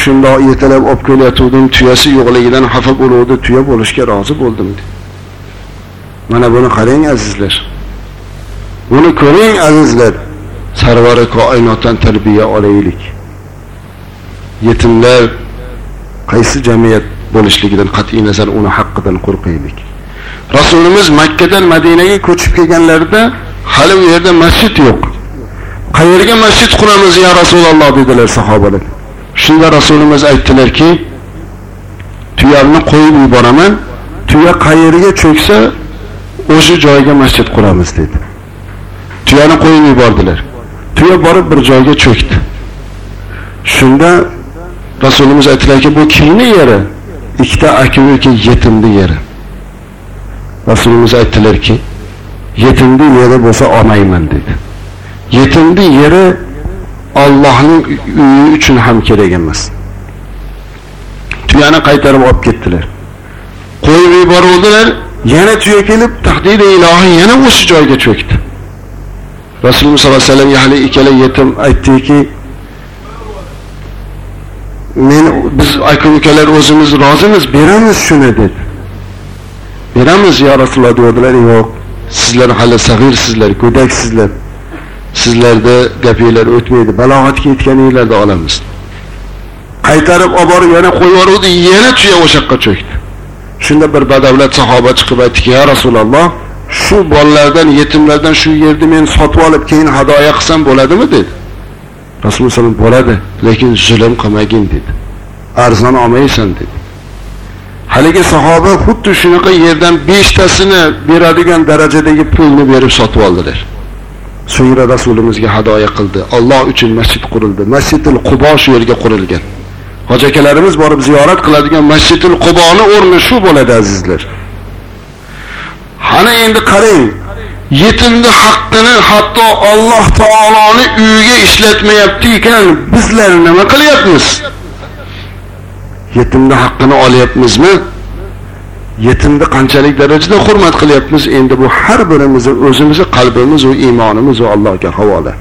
shundoq yetalab olib kelayotgandim tuyasi yo'qligidan xafa bo'luvdi tuya bo'lishga rozi bo'ldim dedi. Mana buni qarang azizlar. Buni ko'ring azizlar. Sarvari koinotdan tarbiya olaylik. Yetimlar qaysi jamiyat bo'lishligidan qat'iy nazar uni haqqidan qo'rqaylik. Rasulimiz makkadan madinaga ko'chib kelganlarida hali u yerda masjid yo'q. Qayerga masjid quramiz ya rasululloh dedilar sahobalar. Shunda rasulimiz aytdilarki tuyamni qo'yib yuboraman. Tuya qayerga cho'ksa o'sha joyga masjid quramiz dedi. Tuyani qo'yib yubordilar. Tuya borib bir joyga cho'kdi. Shunda rasulimiz aytdilarki bu kimni yeri? Ikkita aka uka yetimni yeri. Rasulimiz aytdilarki yetimni yeri bo'lsa olmayman dedi. Yetimni yeri Allohning uyi uchun ham kerak emas. Tuyani qaytarib olib ketdilar. Qo'yib yuboruvdilar. Yana tuya kelib tahdidi ilohiy yana o'sha joyga cho'kdi. Rasululloh sollallohu alayhi vasallam hali ikkala yetim aytdiki men biz aka ukalar o'zimiz rozimiz beramiz shuni dedi. Beramiz ya rasululloh dedilar yo'q sizlar hali sag'irsizlar go'daksizlar. Sizlarda gapinglar o'tmaydi balog'atga yetganinglarda olamiz. Qaytarib olib borib yana qo'yib yuboruvdi yana tuya o'sha yoqqa cho'kdi. Shunda bir badavlat sahoba chiqib aytdiki ya rasululloh shu bolalardan yetimlardan shu yerni men sotib olib keyin hadoya qilsam bo'ladimi? dedi. Rasululloh alayhi bo'ladi lekin zulm qilmagin dedi. Arzon olmaysan dedi. Haligi sahoba xuddi shunaqa yerdan beshtasini beradigan darajadagi pulni berib sotib oldilar. So'ngra rasulimizga hadoya qildi. Alloh uchun masjid qurildi. Masjidil qubo shu yerga qurilgan. Hoji akalarimiz borib ziyorat qiladigan masjidil quboni o'rni shu bo'ladi azizlar. Hani endi qarang yetimni haqqini hatto Alloh taoloni uyiga ishlatmayapti ekan bizlar nima qilyapmiz? Yetimni haqqini olyapmizmi? Yetimni qanchalik darajada hurmat qilyapmiz? Endi bu har birimizni o'zimizni qalbimiz va iymonimiz va Allohga havola.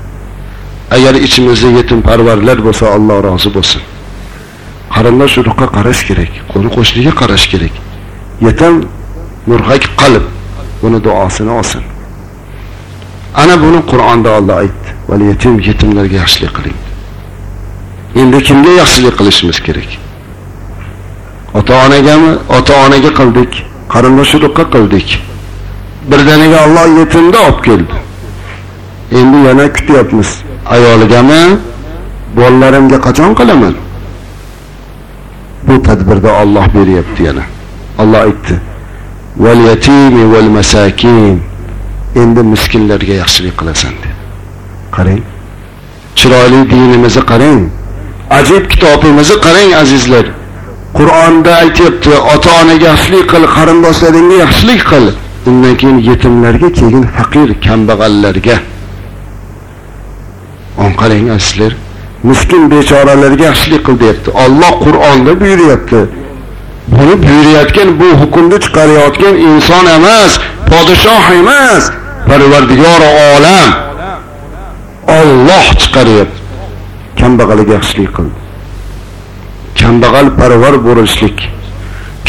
Agar ichimizda yetim parvarlar bo'lsa Alloh rozi bo'lsin. Qarindosh urug'ga qarash kerak qo'ni qo'shniga qarash kerak. Yetim murg'ak qalb buni duosini olsin. Ana buni qur'onda Alloh aytdi. Val yetim yetimlarga yaxshilik qiling. Endi kimga yaxshilik qilishimiz kerak? Ota onagami ota onaga qildik. Qarindosh urug'ga qildik. Birdaniga Alloh yetimni olib keldi. Endi yana kutyapmiz. Ayoligami bolalarimga qachon qilaman? Bu tadbirda Alloh beryapti yana. Alloh aytdi val yatimi val masakin. Endi miskinlarga yaxshilik qilasan dedi. Qarang chiroyli dinimizni qarang ajib kitobimizni qarang azizlar. Qur'onda aytyapti ota onaga yaxshilik qil qarindoshlaringga yaxshilik qil. Undan keyin yetimlarga keyin faqir kambag'allarga. Qarang azizlar miskin bechoralarga yaxshilik qil deyapti. Olloh qur'onda buyuryapti. Buni buyurayotgan bu hukmni chiqarayotgan inson emas podshoh emas parvardigori olam. Olloh chiqaryapti. Kambag'alga yaxshilik qil. Kambag'al parvar bo'lishlik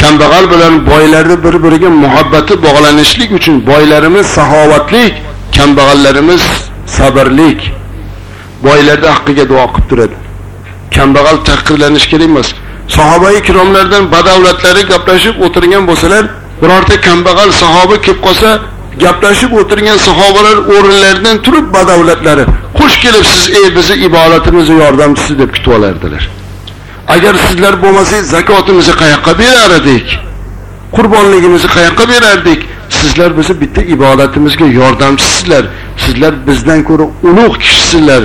kambag'al bilan boylarni bir biriga muhabbati bog'lanishlik uchun boylarimiz saxovatlik kambag'allarimiz sabrlik. Boylarni haqqiga duo qilib turadi. Kambag'al tahqirlanishi kerak emas. Sahobai ikromlardan badavlatlari gaplashib o'tirgan bo'lsalar birorta kambag'al sahoba kelib qolsa gaplashib o'tirgan sahobalar o'rinlaridan turib badavlatlari xush kelibsiz ey bizni ibodatimizni yordamchisi deb kutib olardilar. Agar sizlar bo'lmasangiz zakotimizni qayoqqa berar edik qurbonligimizni qayoqqa berardik? Sizlar bizni bitta ibodatimizga yordamchisizlar. Sizlar bizdan ko'ra ulug' kishisizlar.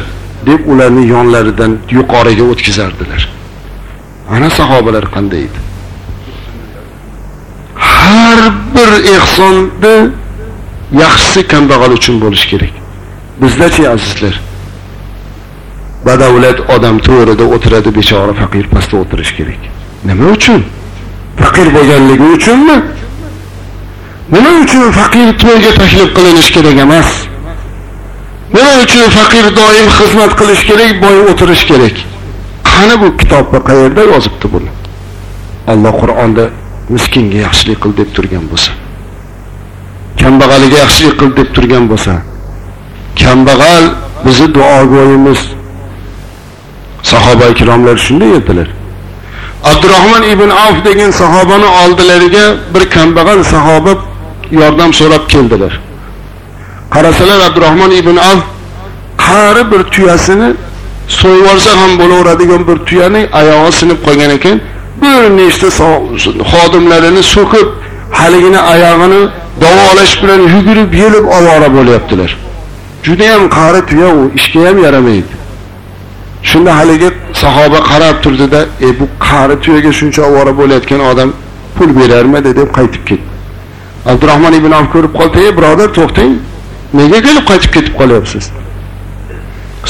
Deb ularni yonlaridan yuqoriga o'tkazardilar. Ana sahobalar qanday edi? Har bir ehsonni yaxshisi kambag'al uchun bo'lishi kerak. Bizdachi azizlar badavlat odam to'rida o'tiradi bechora faqir pastda o'tirish kerak. Nima uchun? Faqir bo'lganligi uchunmi? Nima uchun faqir to'yga taklif qilinishi kerak emas? Nima uchun faqir doim xizmat qilish kerak boy o'tirish kerak? Qani bu kitobda qayerda yozibdi buni? Alloh qur'onda miskinga yaxshilik qil deb turgan bo'lsa. Kambag'aliga yaxshilik qil deb turgan bo'lsa. Kambag'al bizni duogo'yimiz sahoba ikromlar shunday edilar Abdurrahman ibn avf degan sahobani oldilariga bir kambag'al sahoba yordam so'rab keldilar. Qarasalar abdurahmon ibn av qari bir tuyasini so'yib ham bo'laveradigan bir tuyaning oyog'i sinib qolgan ekan. Bir nechta xodimlarini so'kib haligini oyog'ini davolash bilan yugurib yelib ovora bo'lyaptilar. Judayam qari tuya u ishga ham yaramaydi. Shunda haligi sahoba qarab turdida e bu qari tuyaga shuncha ovora bo'layotgan odam pul berarmidi? deb qaytib ketdi. Abdurahmon ibn avf ko'rib qoldi ey birodar to'xtang. Nega kelib qaytib ketib qolyapsiz?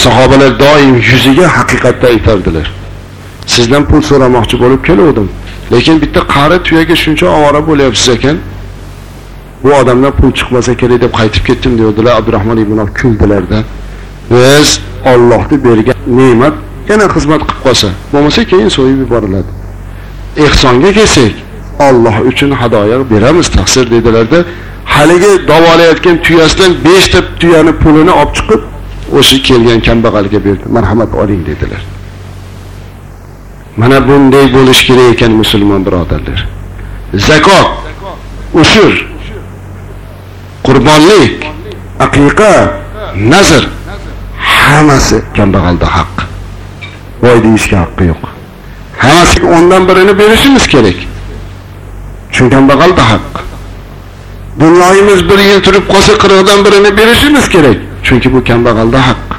Sahobalar doim yuziga haqiqatni aytardilar. Sizdan pul so'ramoqchi bo'lib keluvdim. Lekin bitta qari tuyaga shuncha ovora bo'lyapsiz ekan. Bu odamdan pul chiqmasa kerak deb qaytib ketdim deydilar abdurahmon ibn kuldilarda biz ollohni bergan ne'mat yana xizmat qilib qolsa bo'lmasa keyin so'yib yuboriladi. Ehsonga kelsak olloh uchun hadoya beramiz taqsir dedilarda haligi davolayotgan tuyasidan beshta tuyani pulini olib chiqib o'sha kelgan kambag'alga berdi. Marhamat oling dedilar. Mana bunday bo'lishi kerak ekan musulmon birodarlar. Zakot ushur qurbonlik aqiqa nazr hammasi kambag'alda haq. Voy deyishga haqqi yo'q. Hammasiga o'ndan birini berishimiz kerak. Chunki kambag'alda haq. Dunyoyimiz bir yil turib qolsa qirqdan birini berishimiz kerak. Chunki bu kambag'alda haqq.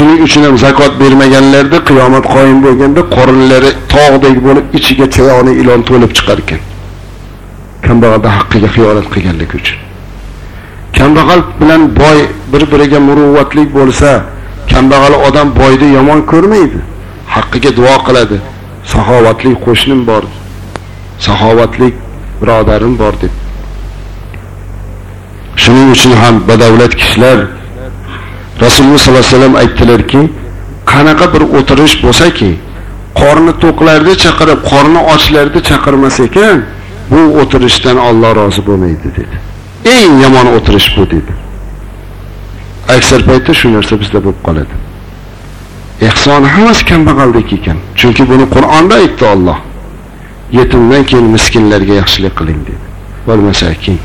shuning uchun ham zakot bermaganlarda qiyomat qoyim bo'lganda qorinlari tog'dek bo'lib ichiga chayoni ilon to'lib chiqar ekan. Kambag'alda haqqiga xiyonat qilganligi uchun. Kambag'al bilan boy bir biriga muruvvatlik bo'lsa kambag'al odam boyni yomon ko'rmaydi. Haqqiga duo qiladi. Saxovatli qo'shnim bor. Saxovatli birodarim bor deb. Shuning uchun ham badavlat kishilar rasululloh sollallohu alayhi vasallam aytdilarki qanaqa bir o'tirish bo'lsaki qorni to'qlarni chaqirib qorni ochlarni chaqirmas ekan bu o'tirishdan Alloh rozi bo'lmaydi dedi. Eng yomon o'tirish bu dedi. Aksar paytda shu narsa bizda bo'lib qoladi. Ehson hammasi kambag'allik ekan chunki buni qur'onda aytdi Alloh. Yetimdan keyin miskinlarga yaxshilik qiling dedi. Bo'lmasa keyin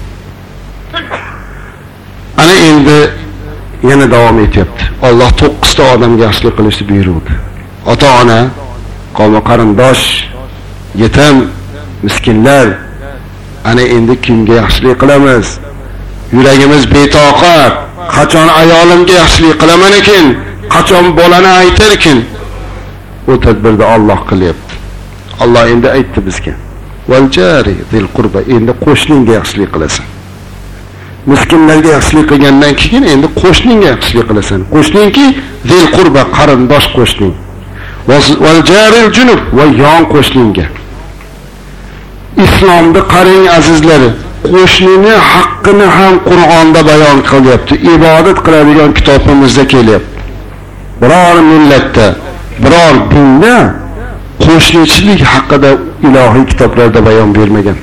ana endi yana davom etyapti. Alloh to'qqizta odamga yaxshilik qilishni buyurdi ota ona qavmi qarindosh yetim miskinlar ana endi kimga yaxshilik qilamiz? Yuragimiz betoqat. Qachon ayolimga yaxshilik qilaman ekan? Qachon bolani aytar ekan? U tadbirda Alloh qilyapti. Alloh endi aytdi bizga val jari zil qurba endi qo'shningga yaxshilik qilasan. Miskinlarga yaxshilik qilgandan keyin endi qo'shningga yaxshilik qilasan. Qo'shningki zil qurba qarindosh qo'shning. Val jaril junub va yon qo'shningga. Islomni qarang azizlari qo'shnini haqqini ham qur'onda bayon qilyapti. Ibodat qiladigan kitobimizda kelyapti. Biror millatda biror dinda qo'shnichilik haqida ilohiy kitoblarda bayon bermagan.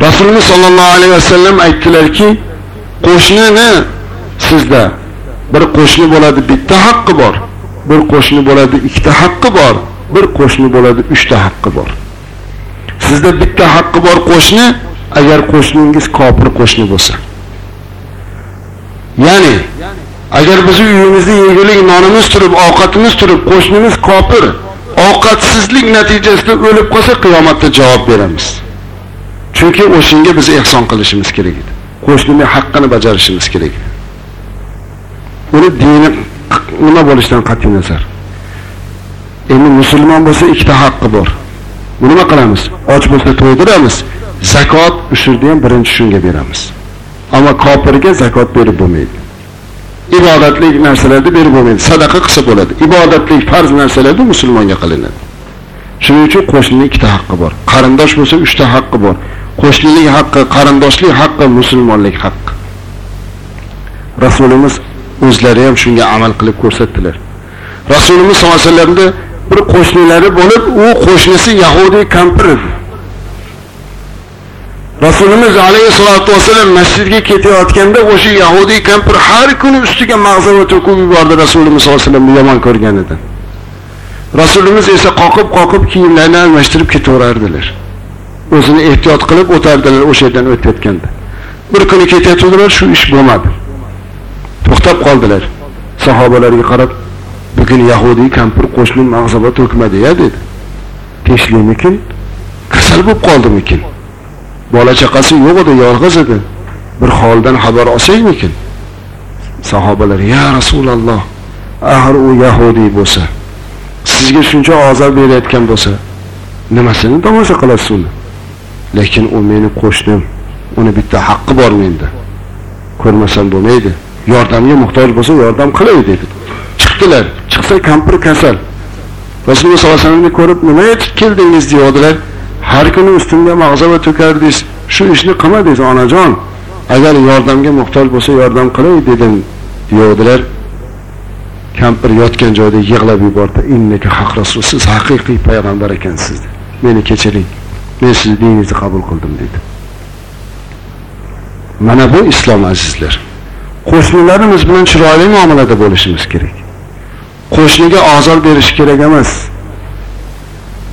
Rasulimiz sollallohu alayhi vasallam aytdilarki qo'shnini sizda bir qo'shni bo'ladi bitta haqqi bor bir qo'shni bo'ladi ikkita haqqi bor bir qo'shni bo'ladi uchta haqqi bor. Sizda bitta haqqi bor qo'shni agar qo'shningiz kofir qo'shni bo'lsa. Ya'ni agar bizni uyimizda yegulik nonimiz turib ovqatimiz turib qo'shnimiz kofir ovqatsizlik natijasida o'lib qolsa qiyomatda javob beramiz. Chunki o'shanga biz ehson qilishimiz kerak edi. Qo'shnini haqqini bajarishimiz kerak edi. Uni dini nima bo'lishidan qat'iy nazar. Endi musulmon bo'lsa ikkita haqqi bor. Bu nima qilamiz? Och bo'lsa to'ydiramiz. Zakot ushurni ham birinchi shunga beramiz. Ammo kofirga zakot berib bo'lmaydi. Ibodatli narsalarni berib bo'lmaydi sadaqa qilsa bo'ladi. Ibodatli farz narsalarni musulmonga qilinadi. Shuning uchun qo'shnining ikkita haqqi bor. Qarindosh bo'lsa uchta haqqi bor. Qo'shnilik haqqi qarindoshlik haqqi musulmonlik haqqi. Rasulimiz o'zlari ham shunga amal qilib ko'rsatdilar. Rasulimiz sollallohu alayhi vasallamda bir qo'shnilari bo'lib u qo'shnisi yahudiy kampir edi. Rasulimiz alayhissalotu vassalam masjidga ketayotganda o'sha yahudiy kampir har kuni ustiga mag'zava to'kib yubordi rasulimiz sollallohu alayhi vasallam yomon ko'rganidan. Rasulimiz esa qoqib qoqib kiyimlarini almashtirib ketaverardilar. O'zini ehtiyot qilib o'tardilar o'sha yerdan o'tayotganda. Bir kuni ketayotgandilar shu ish bo'lmadi. To'xtab qoldilar. Sahobalarga qarab bugun yahudiy kampir qo'shni mag'zava to'kmadi ya? dedi. Tinchlikmikin kasal bo'lib qoldimikin? Bola chaqasi yo'q edi yolg'iz edi. Bir holdan xabar olsangmikin sahobalar ya rasululloh axir u yahudiy bo'lsa sizga shuncha ozor berayotgan bo'lsa nimasini tomosha qilasiz uni? Lekin u meni qo'shnim uni bitta haqqi bor menda. Ko'rmasam bo'lmaydi yordamga muhtoj bo'lsa yordam qilay dedi. Chiqdilar chiqsa kampir kasal. Rasululloh sollallohu alayhi vasallamni ko'rib nima aytib keldingiz? deyodilar har kuni ustimga mag'zava to'kardingiz shu ishni qilmadingiz onajon. Agar yordamga muhtoj bo'lsa yordam qilay dedim. Deyodilar kampir yotgan joyda yig'lab yubordi. Innaka haq rasul siz haqiqiy payg'ambar ekansiz. Meni kechiring. Men sizni diningizni qabul qildim dedi. Mana bu islom azizlar. Qo'shnilarimiz bilan chiroyli muomalada bo'lishimiz kerak. Qo'shniga ozor berish kerak emas.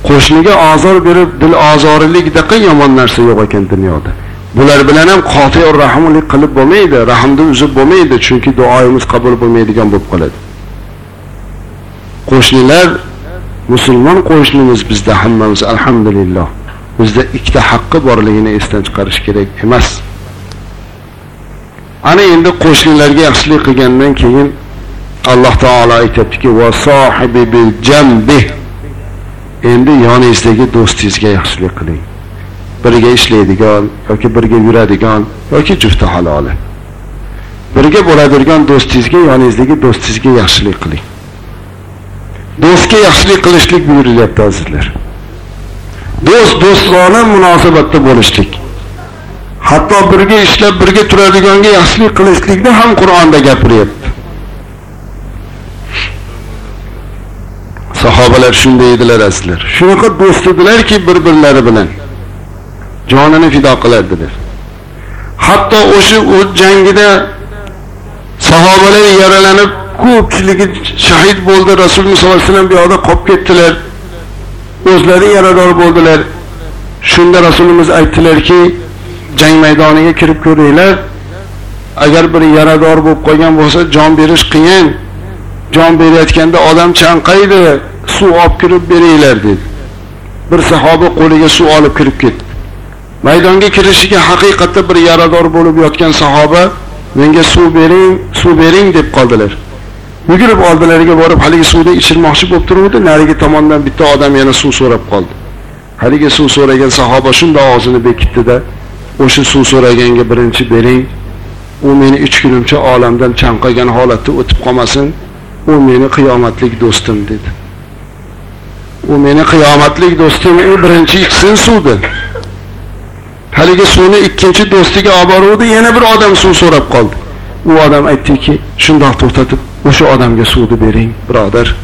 Qo'shniga ozor berib dil ozorlikdaqa yomon narsa yo'q ekan dunyoda. Bular bilan ham qotiy rahmlik qilib bo'lmaydi rahmni uzib bo'lmaydi chunki duoyimiz qabul bo'lmaydigan bo'lib qoladi. Qo'shnilar musulmon qo'shnimiz bizda hammamiz alhamdulillah. Bizda ikkita haqqi borligini esdan chiqarish kerak emas. Ana endi qo'shnilarga yaxshilik qilgandan keyin alloh taolo aytyaptiki va sohibi bil jambi. Endi yoningizdagi do'stingizga yaxshilik qiling. Birga ishlaydigan yoki birga yuradigan yoki jufti haloli birga bo'ladigan do'stingizga yoningizdagi do'stingizga yaxshilik qiling. Do'stga yaxshilik qilishlik buyurilyapti azizlar. Do'st do'stona munosabatda bo'lishlik. Hatto birga ishlab birga turadiganga yaxshilik qilishlikni ham qur'onda gapiryapti. Sahobalar shunday edilar azizlar shunaqa do'st edilarki bir birlari bilan. Jonini fido qilardilar. Hatto o'sha u jangida sahobalar yaralanib ko'pchiligi shahid bo'ldi rasululloh sollallohu alayhi vasallam bu yoqda qolib ketdilar. O'zlari yarador bo'ldilar. Shunda rasulimiz aytdilarki jang maydoniga kirib ko'ringlar. Agar bir yarador bo'lib qolgan bo'lsa jon berish qiyin. Jon berayotganda odam chanqaydi suv olib kirib beringlar dedi. Bir sahoba qo'liga suv olib kirib ketdi. Maydonga kirishiga haqiqatda bir yarador bo'lib yotgan sahoba menga suv bering suv bering deb qoldilar. Yugurib oldilariga borib haligi suvni ichirmoqchi bo'lib turuvdi narigi tomondan bitta odam yana suv so'rab qoldi. Haligi suv so'ragan sahoba shundoq og'zini bekitdida o'sha suv so'raganga birinchi bering u meni uch kunimcha olamdan chanqagan holatda o'tib qolmasin u meni qiyomatlik do'stim dedi. U meni qiyomatlik do'stim u birinchi ichsin suvni haligi suvni ikkinchi do'stiga olib boruvdi yana bir odam suv so'rab qoldi. U odam aytdiki shundoq to'xtatib o'sha odamga suvni bering birodar.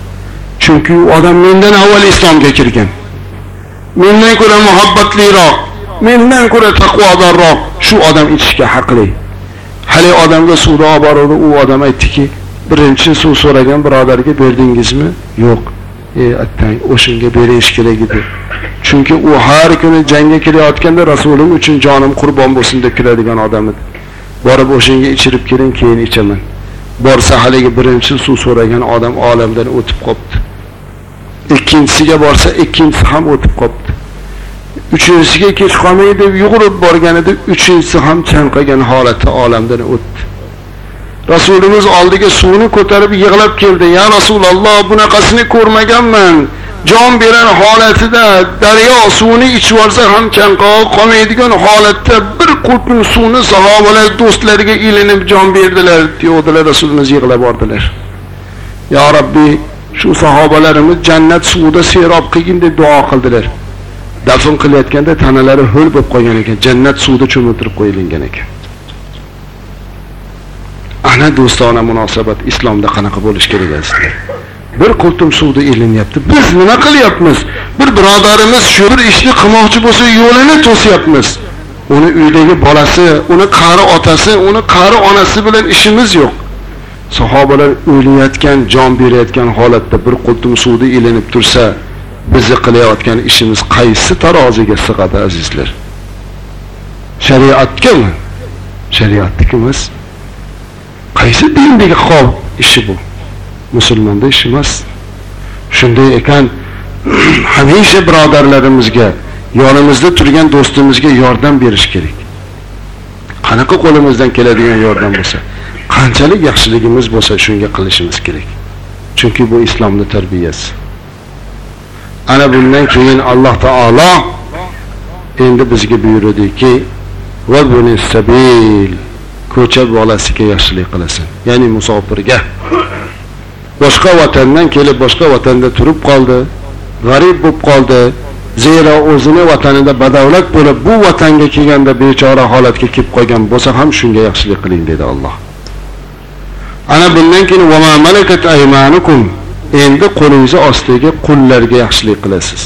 Chunki u odam mendan avval islomga kirgan. Mendan ko'ra muhabbatliroq mendan ko'ra taqvodorroq shu odam ichishga haqli. Haligi odamga suvni olib boruvdi u odam aytdiki birinchi suv so'ragan birodarga berdingizmi? Yo'q. E attang o'shanga berish kerak edi. Chunki u har kuni jangga kelayotganda rasulim uchun jonim qurbon bo'lsin deb kiradigan odam edi. Borib o'shanga ichirib keling keyin ichaman. Borsa haligi birinchi suv so'ragan odam olamdan o'tib qolibdi ikkinchisiga borsa ikkinchisi ham o'tib qolibdi uchinchisiga kech qolmay deb yugurib borganida uchinchisi ham chanqagan holatda olamdan o'tdi rasulimiz oldiga suvni ko'tarib yig'lab keldi. Ya rasululloh bunaqasini ko'rmaganman. Jon berar holatida daryo suvni ichib olsa ham chanqog'i qolmaydigan holatda bir qultum suvni sahobalar do'stlariga ilinib jon berdilar deyodilar rasulimiz yig'lab bordilar yo robbiy shu sahobalarimiz jannat suvida serob qilgin deb duo qildilar. Dafn qilayotganda tanalari ho'l bo'lib qolgan ekan jannat suvida cho'miltirib qo'yilgan ekan. Ana do'stona munosabat islomda qanaqa bo'lishi kerak azizlar bir qultum suvni ilinyapti biz nima qilyapmiz? Bir birodarimiz shu bir ishni qilmoqchi bo'lsa yo'lini to'syapmiz. Uni uydagi bolasi uni qari otasi uni qari onasi bilan ishimiz yo'q. Sahobalar o'layotgan jon berayotgan holatda bir qultum suvni ilinib tursa bizni qilayotgan ishimiz qaysi taroziga sig'adi azizlar? Shariatgami shariatnikimiz qaysi dindagi xol ishi bu? Musulmonda ish emas. Shunday ekan hamisha birodarlarimizga yonimizda turgan do'stimizga yordam berish kerak. Qanaqa qo'limizdan keladigan yordam bo'lsa qanchalik yaxshiligimiz bo'lsa shunga qilishimiz kerak. Chunki bu islomni tarbiyasi. Ana bundan keyin alloh taolo endi bizga buyurdiki va sabil ko'cha bolasiga yaxshilik qilasan. Ya'ni musofirga. Boshqa vatandan kelib boshqa vatanda turib qoldi g'arib bo'lib qoldi. Zero o'zini vatanida badavlat bo'lib bu vatanga kelganda bechora holatga kelib qolgan bo'lsa ham shunga yaxshilik qiling dedi Alloh. Ana bundan keyin va malakat aymanukum? Endi qo'lingizni ostidagi qullarga yaxshilik qilasiz.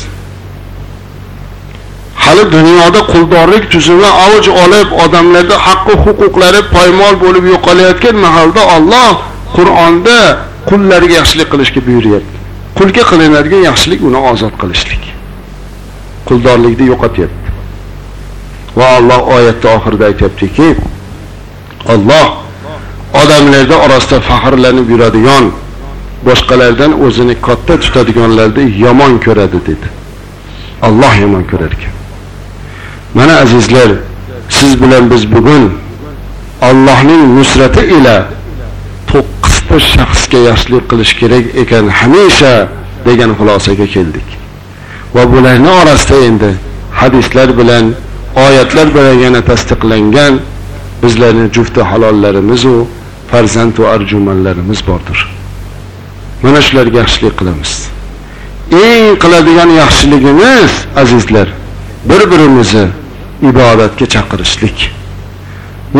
Hali dunyoda quldorlik tuzumi avj olib odamlarda haqqi huquqlari poymol bo'lib yo'qolayotgan mahalda Alloh Qur'onda qullarga yaxshilik qilishga buyuryapti. Qulga qilinadigan yaxshilik uni ozod qilishlik. Quldorlikni yo'qotyapti. Va Alloh oyatda oxirida aytyaptiki Alloh odamlarda orasida faxrlanib yuradigan boshqalardan o'zini katta tutadiganlarni yomon ko'radi dedi. Alloh yomon ko'rar ekan mana azizlar siz bilan biz bugun Allohning nusrati ila to'qqizta shaxsga yaxshilik qilish kerak ekan hamisha degan xulosaga keldik. Va bularni orasida endi hadislar bilan oyatlar bilan yana tasdiqlangan bizlarning jufti halollarimizu u farzand va arjumanlarimiz bordir. Mana shularga yaxshilik qilamiz. Eng qiladigan yaxshiligimiz azizlar bir birimizni ibodatga chaqirishlik.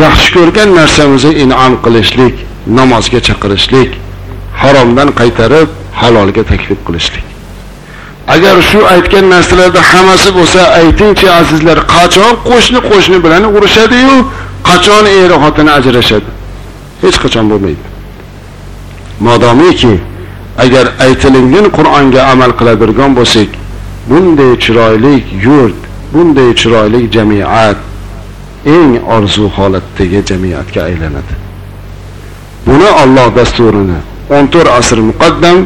Yaxshi ko'rgan narsamizni in'om qilishlik namozga chaqirishlik haromdan qaytarib halolga taklif qilishlik. Agar shu aytgan narsalarda hammasi bo'lsa aytingchi azizlar qachon qo'shni qo'shni bilan urushadiyu qachon er xotin ajrashadi? Hech qachon bo'lmaydi. Modomiki agar aytilingan qur'onga amal qiladirgan bo'lsak bunday chiroyli yurt bunday chiroyli jamiyat eng orzu holatdagi jamiyatga aylanadi. Buni Alloh dasturini 14 asr muqaddam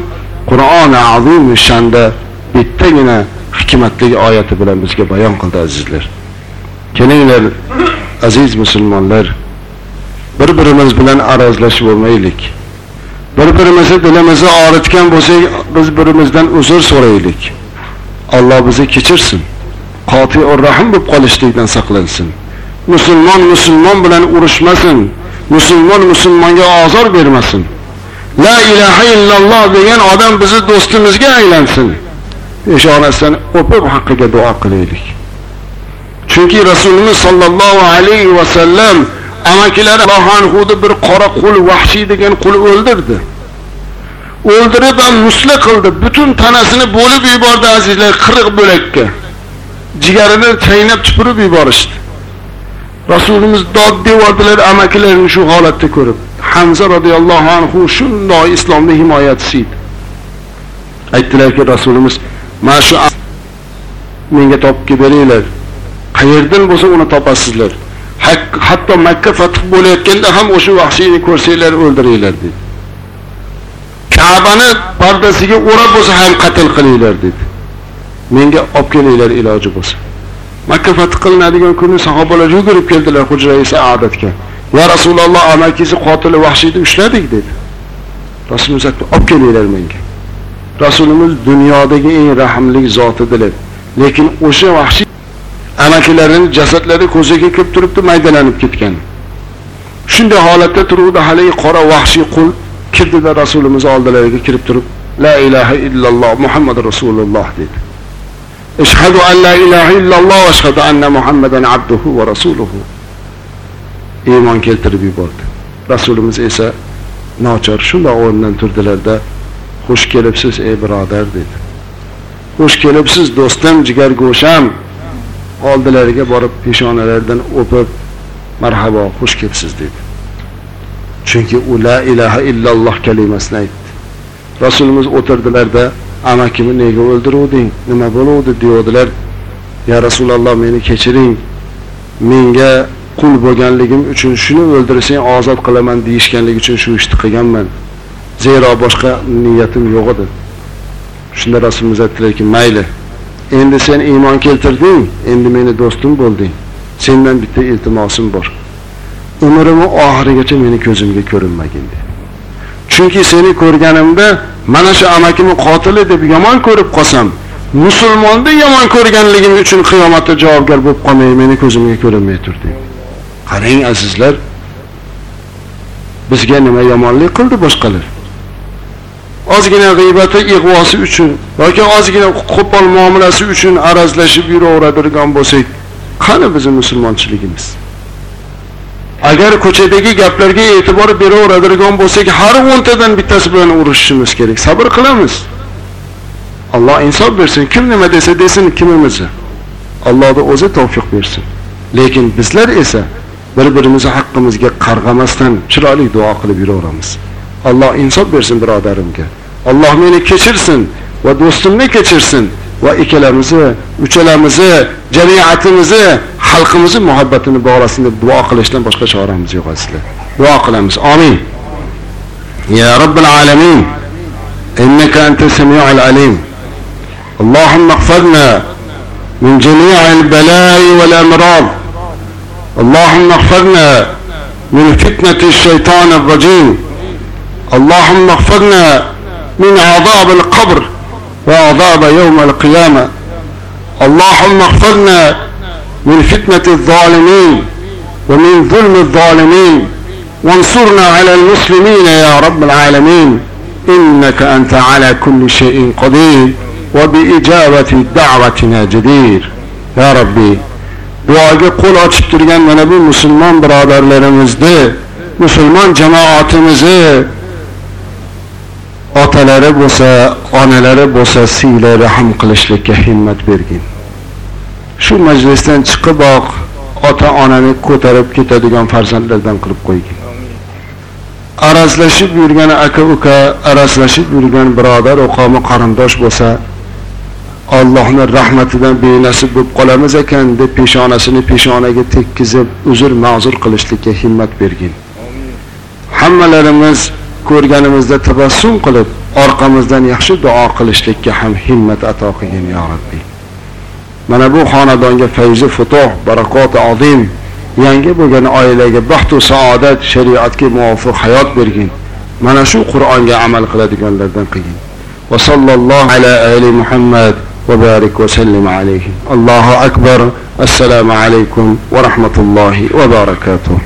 Qur'oni azim shanda bittagina hikmatli oyati bilan bizga bayon qildi azizlar. Kelinglar aziz musulmonlar bir birimiz bilan arazlashib bo'lmaylik. Bir birimizni dilimizni og'ritgan bo'lsak biz birimizdan uzr so'raylik. Alloh bizni kechirsin. Qotiur rahim bo'lib qolishlikdan saqlansin. Musulmon musulmon bilan urushmasin. Musulmon musulmonga ozor bermasin. La ilaha illalloh degan odam bizni do'stimizga aylansin. Peshonasidan o'pib haqqiga duo qilaylik. Chunki rasulimiz sollallohu alayhi vasallam amakilari anhuni bir qora qul vahshiy degan qul o'ldirdi. O'ldirib ham musla qildi. Butun tanasini bo'lib yubordi azizlar qirq bo'lakka. Jigarini chaynab tupurib yuborishdi. Rasulimiz dod devordilar amakilarini shu holatda ko'rib hamza roziyallohu anhu shundoq islomni himoyachisi edi. Aytdilarki rasulimiz mana shu menga topib kelib beringlar qayerdan bo'lsa uni topasizlar hatto makka fath bo'layotganda ham o'sha vahshiyni ko'rsanglar o'ldiringlar dedi. Kabani pardasiga o'rab bo'lsa ham qatl qilinglar dedi. Menga olib kelinglar iloji bo'lsa. Makka fath qilinadigan kuni sahobalar yugurib keldilar hujrai saodatga ya rasululloh amakisi qotili vahshiyni ushladik dedi. Rasulimiz aytdi olib kelinglar menga. Rasulimiz dunyodagi eng rahmli zotidilar lekin o'sha vahshiy amakilarini jasadlari ko'ziga kelib turibdi maydalanib ketgan. Shunday holatda turuvdi haligi qora vahshiy qul kirdida rasulimiz oldilariga kirib turib la ilaha illalloh muhammad rasululloh dedi. اشهد an la ilaha illalloh الله واشهد anna muhammadan abduhu va rasuluhu iymon keltirib yubordi rasulimiz esa nochor shundoq o'rnidan turdilarda xush kelibsiz ey birodar dedi xush kelibsiz do'stim jigar go'sham oldilariga borib peshonalaridan o'pib marhabo xush kelibsiz dedi chunki u la ilaha illalloh kalimasini aytdi rasulimiz o'tirdilarda amakimni nega o'ldiruvding? Nima bo'luvdi deyodilar ya rasululloh meni kechiring. Menga qul bo'lganligim uchun shuni o'ldirsang ozod qilaman deyishganligi uchun shu ishni qilganman. Zero boshqa niyatim yo'q edi. Shunda rasulimiz aytdilarki mayli endi sen iymon keltirding endi meni do'stim bo'lding. Sendan bitta iltimosim bor. Umrimni oxirigacha meni ko'zimga ko'rinmagin dedi. Chunki seni ko'rganimda mana shu amakimni qotili deb yomon ko'rib qolsam musulmonni yomon ko'rganligim uchun qiyomatda javobgar bo'lib qolmay meni ko'zimga ko'rinmay tur deydi. Qarang azizlar bizga nima yomonlik qildi boshqalar. Ozgina g'iybati ig'vosi uchun yoki ozgina qo'pol muomalasi uchun arazlashib yuraveradigan bo'lsak qani bizni musulmonchiligimiz? Agar ko'chadagi gaplarga e'tibor beraveradigan bo'lsak har o'ntadan bittasi bilan urushishimiz kerak. Sabr qilamiz. Alloh insof bersin. Kim nima desa desin kimimizni allohni o'zi tavfiq bersin. Lekin bizlar esa bir birimizni haqqimizga qarg'amasdan chiroyli duo qilib yuraveramiz. Alloh insof bersin birodarimga. Alloh meni kechirsin va do'stimni kechirsin. ve ikilerimizi, üçelerimizi, cemiyatimizi, halkımızın muhabbetini bağlasında dua kılıçtan başka çaremiz yok aslında. Dua kılemiz. Amin. Ya Rabbel Alemin. İnneke ente semi'il alim. Allahümme gfadna min cemi'il belai vel emrad. Allahümme gfadna min fitneti şeytanir racim. Allahümme gfadna min azab el kabr. وعذاب يوم القيامة. اللهم اغفرنا من فتنة الظالمين ومن ظلم الظالمين. وانصرنا على المسلمين يا رب العالمين. إنك أنت على كل شيء قدير وبإجابة دعوتنا جدير. يا ربي duoga qo'l ochib turgan mana bu musulmon birodarlarimizni musulmon jamoatimizni otalari bo'lsa onalari bo'lsa siyla rahm qilishlikka himmat bergin. Shu majlisdan chiqiboq ota onani ko'tarib ketadigan farzandlardan qilib qo'ygin. Arazlashib yurgan aka uka arazlashib yurgan birodar o'qomi qarindosh bo'lsa Allohni rahmatidan benasib bo'lib qolamiz ekan deb peshonasini peshonaga tekkizib uzr ma'zur qilishlikka himmat bergin. Hammalarimiz ko'rganimizda tabassum qilib orqamizdan yaxshi duo qilishlikka ham himmat ato qilgin ya Rabbiy mana bu xonadonga fayzi futuh barakoti azim yangi bo'lgan oilaga baxtu saodat shariatga muvofiq hayot bergin mana shu qur'onga amal qiladiganlardan qilgin va sallallohu ala ali muhammad va barik va sallim alayhi allohu akbar assalomu alaykum va rahmatullohi va barakatuh